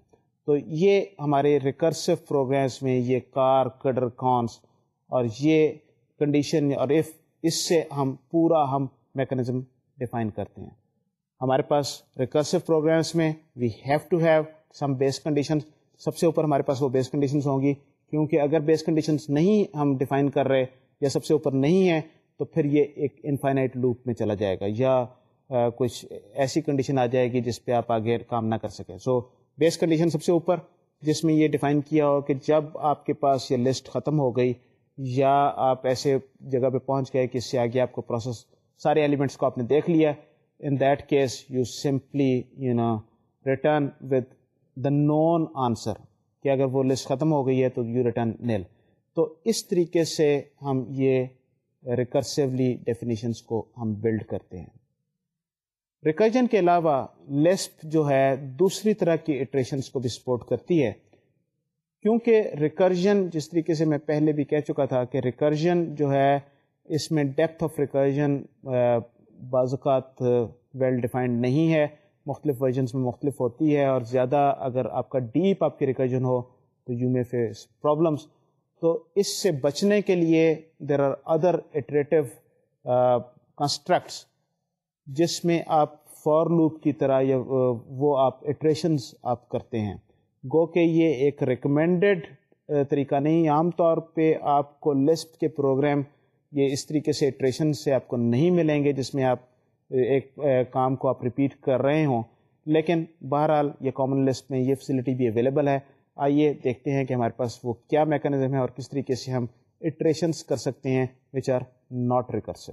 تو یہ ہمارے ریکرسو پروگرامس میں یہ کار کڈر کانس اور یہ کنڈیشن اور ایف اس سے ہم پورا ہم میکنزم ڈیفائن کرتے ہیں ہمارے پاس ریکرسو پروگرامس میں we have to have some base condition سب سے اوپر ہمارے پاس وہ بیس کنڈیشنز ہوں گی کیونکہ اگر بیس کنڈیشنس نہیں ہم ڈیفائن کر رہے یا سب سے اوپر نہیں ہے تو پھر یہ ایک انفائنائٹ لوپ میں چلا جائے گا یا کچھ ایسی کنڈیشن آ جائے گی جس پہ آپ آگے کام نہ کر سکیں سو so, بیس کنڈیشن سب سے اوپر جس میں یہ ڈیفائن کیا ہو کہ جب آپ کے پاس یہ لسٹ ختم ہو گئی یا آپ ایسے جگہ پہ پہنچ گئے کہ اس سے آگے آپ کو پروسیس سارے ایلیمنٹس کو آپ نے دیکھ لیا in that case you simply you know return with the known answer کہ اگر وہ لسٹ ختم ہو گئی ہے تو یو ریٹرن نیل تو اس طریقے سے ہم یہ ریکرسولی ڈیفینیشنس کو ہم بلڈ کرتے ہیں ریکرجن کے علاوہ لیسپ جو ہے دوسری طرح کی اٹریشنس کو بھی سپورٹ کرتی ہے کیونکہ ریکرجن جس طریقے سے میں پہلے بھی کہہ چکا تھا کہ ریکرجن جو ہے اس میں ڈیپتھ آف ریکرجن بعض اوقات ویل ڈیفائنڈ نہیں ہے مختلف ورژنس میں مختلف ہوتی ہے اور زیادہ اگر آپ کا ڈیپ آپ کی ریکرجن ہو تو یو مے فیس پرابلمس تو اس سے بچنے کے لیے there are other iterative constructs جس میں آپ فور لوپ کی طرح یا وہ آپ اٹریشنز آپ کرتے ہیں گو کہ یہ ایک ریکمینڈڈ طریقہ نہیں عام طور پہ آپ کو لسٹ کے پروگرام یہ اس طریقے سے اٹریشن سے آپ کو نہیں ملیں گے جس میں آپ ایک کام کو آپ ریپیٹ کر رہے ہوں لیکن بہرحال یہ کامن لسٹ میں یہ فیسلٹی بھی اویلیبل ہے آئیے دیکھتے ہیں کہ ہمارے پاس وہ کیا میکانزم ہے اور کس طریقے سے ہم اٹریشنس کر سکتے ہیں which are not recursive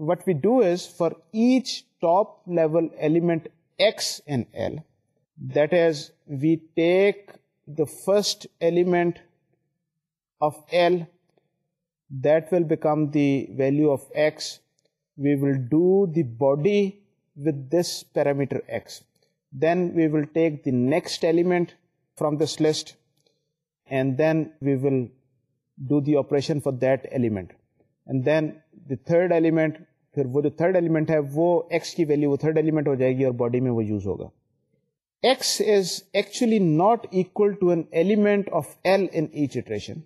what we do is, for each top level element X in L, that is, we take the first element of L, that will become the value of X. We will do the body with this parameter X. Then we will take the next element from this list, and then we will do the operation for that element. And then the third element پھر وہ جو third element ہے وہ X کی value وہ third element ہو جائے گی اور باڈی میں وہ یوز ہوگا X is actually not to an element of L in each iteration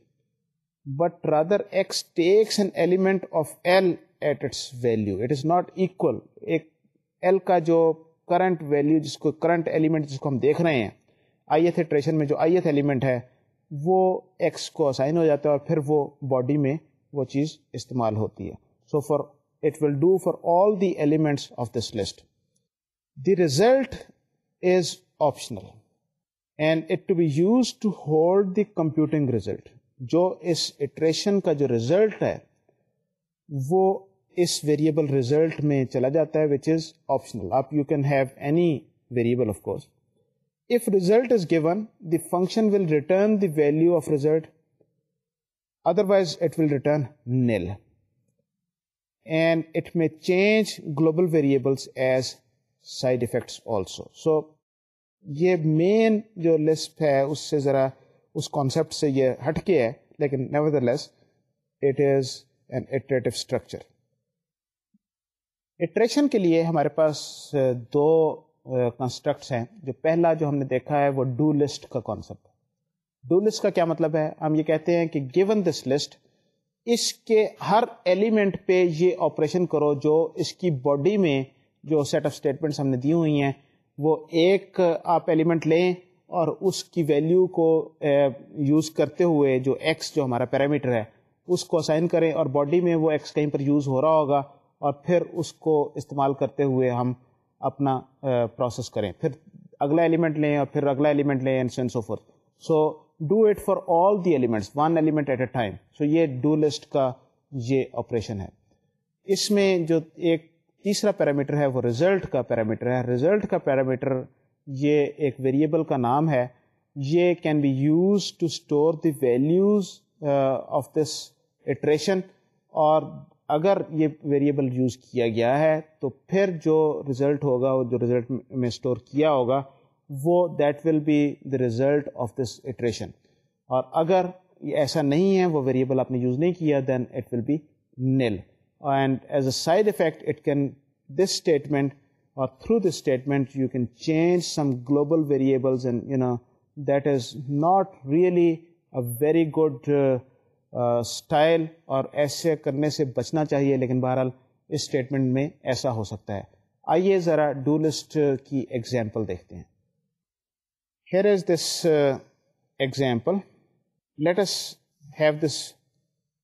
but rather X takes an element of L at its value it is not ایک L کا جو کرنٹ ویلیو جس کو current element جس کو ہم دیکھ رہے ہیں آئی ایتھ اٹریشن میں جو آئی ایتھ ایلیمنٹ ہے وہ ایکس کو اسائن ہو جاتا ہے اور پھر وہ باڈی میں وہ چیز استعمال ہوتی ہے so for it will do for all the elements of this list. The result is optional and it to be used to hold the computing result. جو اس اٹریشن کا جو ریزلٹ ہے وہ اس ویریبل ریزلٹ میں چلا جاتا ہے وچ از آپشنل آپ you can have any variable of course if result is given the function will return the value of result otherwise it will return null and it may change global variables as side effects also so یہ مین جو list ہے اس سے ذرا اس concept سے یہ ہٹ کے ہے لیکن nevertheless it is an iterative structure iteration کے لیے ہمارے پاس دو کنسٹرکٹس ہیں جو پہلا جو ہم نے دیکھا ہے وہ ڈو لسٹ کا کانسیپٹ ڈو لسٹ کا کیا مطلب ہے ہم یہ کہتے ہیں کہ گیون دس لسٹ اس کے ہر ایلیمنٹ پہ یہ آپریشن کرو جو اس کی باڈی میں جو سیٹ آف اسٹیٹمنٹس ہم نے دی ہوئی ہیں وہ ایک آپ ایلیمنٹ لیں اور اس کی ویلیو کو یوز کرتے ہوئے جو ایکس جو ہمارا پیرامیٹر ہے اس کو اسائن کریں اور باڈی میں وہ ایکس کہیں پر یوز ہو رہا ہوگا اور پھر اس کو استعمال کرتے ہوئے ہم اپنا پروسیس کریں پھر اگلا ایلیمنٹ لیں اور پھر اگلا ایلیمنٹ لیں and since for so do it for all the elements one element at a time so یہ ڈو لسٹ کا یہ آپریشن ہے اس میں جو ایک تیسرا پیرامیٹر ہے وہ ریزلٹ کا پیرامیٹر ہے ریزلٹ کا پیرامیٹر یہ ایک ویریبل کا نام ہے یہ can be use to store the values of this iteration اور اگر یہ ویریبل یوز کیا گیا ہے تو پھر جو رزلٹ ہوگا جو ریزلٹ میں اسٹور کیا ہوگا وہ that will be the result of this iteration اور اگر ایسا نہیں ہے وہ ویریبل آپ نے یوز نہیں کیا then it will be nil and as a side effect it can this statement اور through this statement you can change some global variables and you know that is not really a very good style اور ایسے کرنے سے بچنا چاہیے لیکن بہرحال اس statement میں ایسا ہو سکتا ہے آئیے ذرا ڈو لسٹ کی ایگزامپل دیکھتے ہیں Here is this uh, example. Let us have this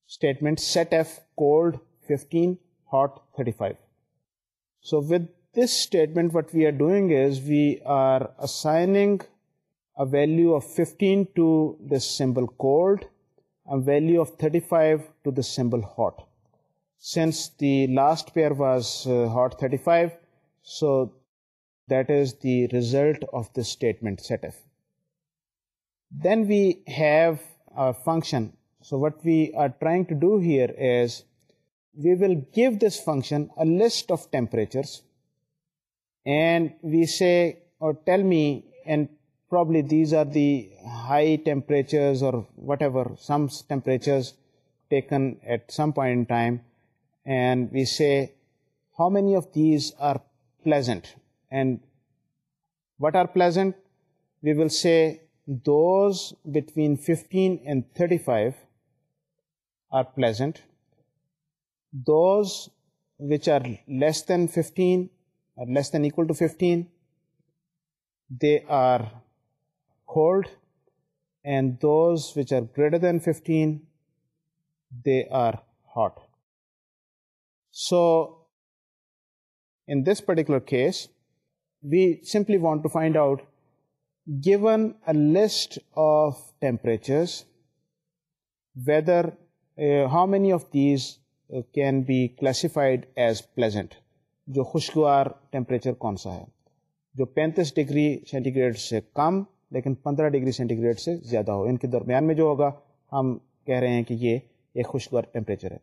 statement set F cold 15, hot 35. So with this statement, what we are doing is we are assigning a value of 15 to this symbol cold, a value of 35 to the symbol hot. Since the last pair was uh, hot 35, so result of this statement set F then we have function so what we are trying we will give this function temperatures we sell medley these are the high whatever many of these are pleasant And what are pleasant? We will say those between 15 and 35 are pleasant. Those which are less than 15 or less than equal to 15, they are cold, and those which are greater than 15, they are hot. So in this particular case, we simply want to find out given uh, whether how many of these can be classified as pleasant جو خوشگوار temperature کون سا ہے جو پینتیس degree centi grade سے کم لیکن پندرہ ڈگری سینٹی گریڈ سے زیادہ ہو ان کے درمیان میں جو ہوگا ہم کہہ رہے ہیں کہ یہ ایک خوشگوار ٹیمپریچر ہے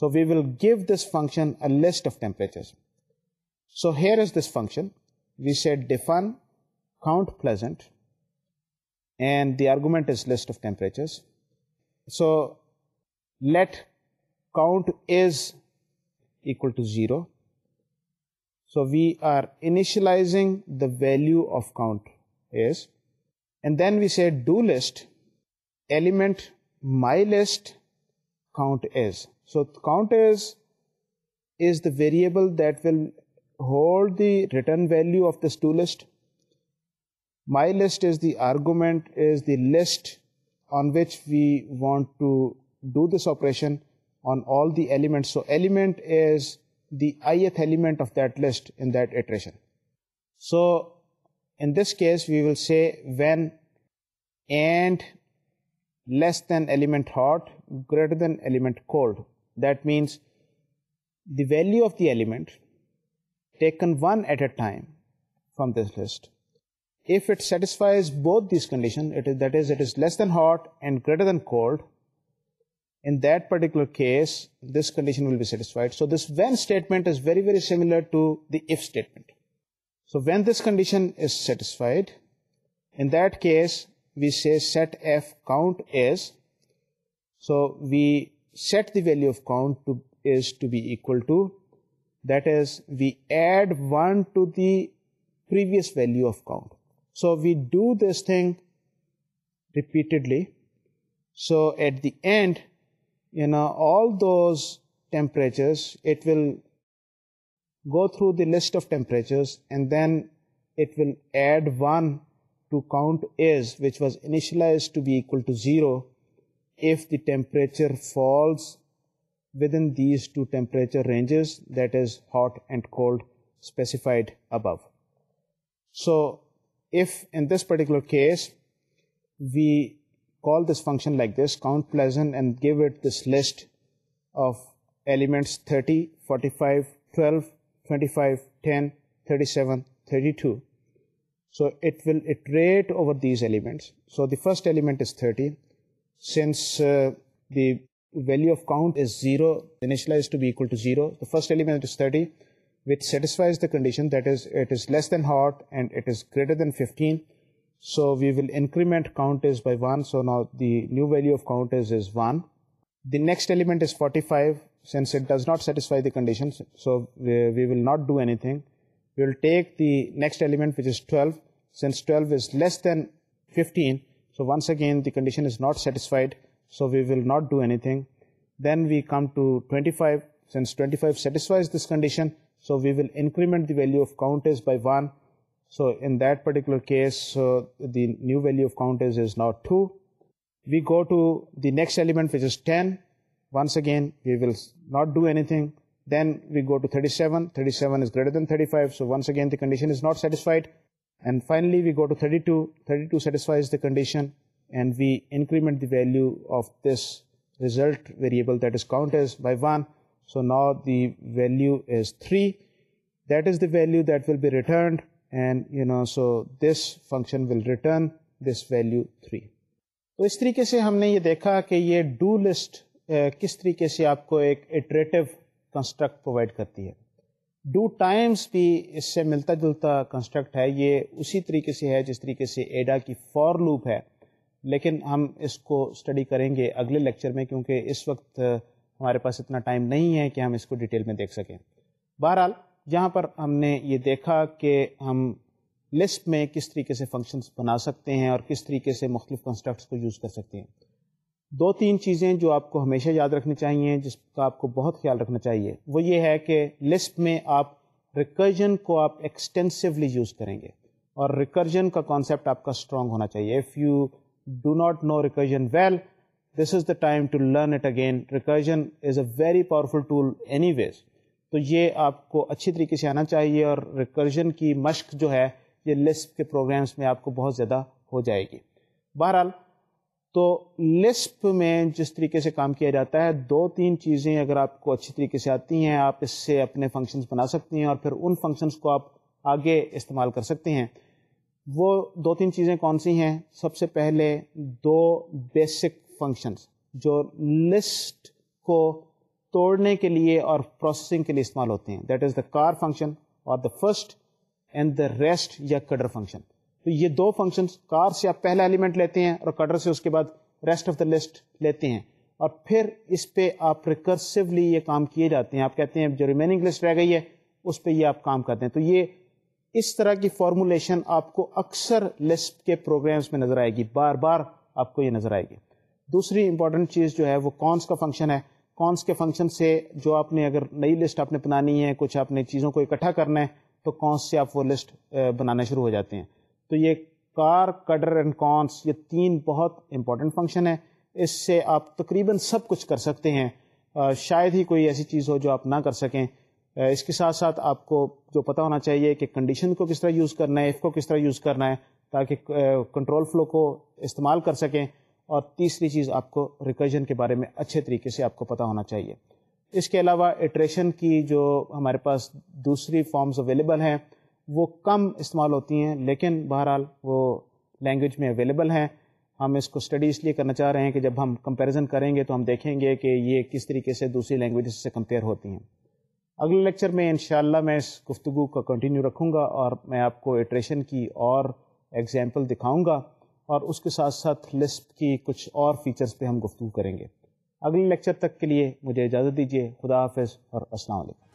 so we will give this function a list of temperature so here is this function we should define count paint and the argument list of temperature so let کاؤنٹلائزنگ the value of count is and then we should document my loop کا variable will hold the return value of this toList. My list is the argument, is the list on which we want to do this operation on all the elements. So element is the ith element of that list in that iteration. So in this case we will say when and less than element hot greater than element cold. That means the value of the element taken one at a time from this list. If it satisfies both these conditions, it is, that is, it is less than hot and greater than cold, in that particular case, this condition will be satisfied. So this when statement is very, very similar to the if statement. So when this condition is satisfied, in that case, we say set f count is, so we set the value of count to is to be equal to That is, we add 1 to the previous value of count. So we do this thing repeatedly. So at the end, all those temperatures, it will go through the list of temperatures and then it will add 1 to count is, which was initialized to be equal to 0 if the temperature falls within these two temperature ranges, that is hot and cold, specified above. So if in this particular case we call this function like this, count pleasant, and give it this list of elements 30, 45, 12, 25, 10, 37, 32. So it will iterate over these elements. So the first element is 30. Since uh, the value of count is 0, initialized to be equal to 0. The first element is 30, which satisfies the condition, that is, it is less than hot and it is greater than 15. So we will increment count is by 1. So now the new value of count is 1. The next element is 45, since it does not satisfy the conditions. So we will not do anything. We will take the next element, which is 12, since 12 is less than 15. So once again, the condition is not satisfied so we will not do anything. Then we come to 25. Since 25 satisfies this condition, so we will increment the value of count is by 1. So in that particular case, uh, the new value of count is now 2. We go to the next element, which is 10. Once again, we will not do anything. Then we go to 37. 37 is greater than 35. So once again, the condition is not satisfied. And finally, we go to 32. 32 satisfies the condition. And we increment the value of this result variable value is three valued function اس طریقے سے ہم نے یہ دیکھا کہ یہ do list کس طریقے سے آپ کو ایک ایٹریٹو کنسٹرکٹ پرووائڈ کرتی ہے اس سے ملتا جلتا کنسٹرکٹ ہے یہ اسی طریقے سے ہے جس طریقے سے ایڈا کی فور لوپ ہے لیکن ہم اس کو اسٹڈی کریں گے اگلے لیکچر میں کیونکہ اس وقت ہمارے پاس اتنا ٹائم نہیں ہے کہ ہم اس کو ڈیٹیل میں دیکھ سکیں بہرحال جہاں پر ہم نے یہ دیکھا کہ ہم لسٹ میں کس طریقے سے فنکشنس بنا سکتے ہیں اور کس طریقے سے مختلف کنسٹرکٹس کو یوز کر سکتے ہیں دو تین چیزیں جو آپ کو ہمیشہ یاد رکھنی چاہیے جس کا آپ کو بہت خیال رکھنا چاہیے وہ یہ ہے کہ لسٹ میں آپ ریکرجن کو آپ ایکسٹینسولی یوز کریں گے اور ریکرجن کا کانسیپٹ آپ کا اسٹرانگ ہونا چاہیے if you do not know recursion well this is the time to learn it again recursion is a very powerful tool anyways تو یہ آپ کو اچھی طریقے سے آنا چاہیے اور ریکرجن کی مشق جو ہے یہ لسپ کے پروگرامس میں آپ کو بہت زیادہ ہو جائے گی بہرحال تو لسپ میں جس طریقے سے کام کیا جاتا ہے دو تین چیزیں اگر آپ کو اچھی طریقے سے آتی ہیں آپ اس سے اپنے فنکشنز بنا سکتی ہیں اور پھر ان فنکشنز کو آپ آگے استعمال کر سکتے ہیں وہ دو تین چیزیں کون سی ہیں سب سے پہلے دو بیسک فنکشنز جو لسٹ کو توڑنے کے لیے اور پروسیسنگ کے لیے استعمال ہوتے ہیں that is the car function اور the first and the rest یا کڈر فنکشن تو یہ دو فنکشنز کار سے آپ پہلا ایلیمنٹ لیتے ہیں اور کٹر سے اس کے بعد ریسٹ آف دا لسٹ لیتے ہیں اور پھر اس پہ آپ ریکرسولی یہ کام کیے جاتے ہیں آپ کہتے ہیں جو ریمیننگ لسٹ رہ گئی ہے اس پہ یہ آپ کام کرتے ہیں تو یہ اس طرح کی فارمولیشن آپ کو اکثر لسپ کے پروگرامز میں نظر آئے گی بار بار آپ کو یہ نظر آئے گی دوسری امپورٹنٹ چیز جو ہے وہ کونس کا فنکشن ہے کونس کے فنکشن سے جو آپ نے اگر نئی لسٹ آپ نے بنانی ہے کچھ آپ نے چیزوں کو اکٹھا کرنا ہے تو کونس سے آپ وہ لسٹ بنانا شروع ہو جاتے ہیں تو یہ کار کڈر اینڈ کونس یہ تین بہت امپورٹنٹ فنکشن ہے اس سے آپ تقریباً سب کچھ کر سکتے ہیں شاید ہی کوئی ایسی چیز ہو جو آپ نہ کر سکیں اس کے ساتھ ساتھ آپ کو جو پتہ ہونا چاہیے کہ کنڈیشن کو کس طرح یوز کرنا ہے ایف کو کس طرح یوز کرنا ہے تاکہ کنٹرول فلو کو استعمال کر سکیں اور تیسری چیز آپ کو ریکرجن کے بارے میں اچھے طریقے سے آپ کو پتہ ہونا چاہیے اس کے علاوہ ایٹریشن کی جو ہمارے پاس دوسری فارمز اویلیبل ہیں وہ کم استعمال ہوتی ہیں لیکن بہرحال وہ لینگویج میں اویلیبل ہیں ہم اس کو اسٹڈی اس لیے کرنا چاہ رہے ہیں کہ جب ہم کمپیریزن کریں گے تو ہم دیکھیں گے کہ یہ کس طریقے سے دوسری لینگویجز سے کمپیئر ہوتی ہیں اگلے لیکچر میں انشاءاللہ میں اس گفتگو کا کنٹینیو رکھوں گا اور میں آپ کو ایٹریشن کی اور ایگزامپل دکھاؤں گا اور اس کے ساتھ ساتھ لسپ کی کچھ اور فیچرز پہ ہم گفتگو کریں گے اگلے لیکچر تک کے لیے مجھے اجازت دیجیے خدا حافظ اور السلام علیکم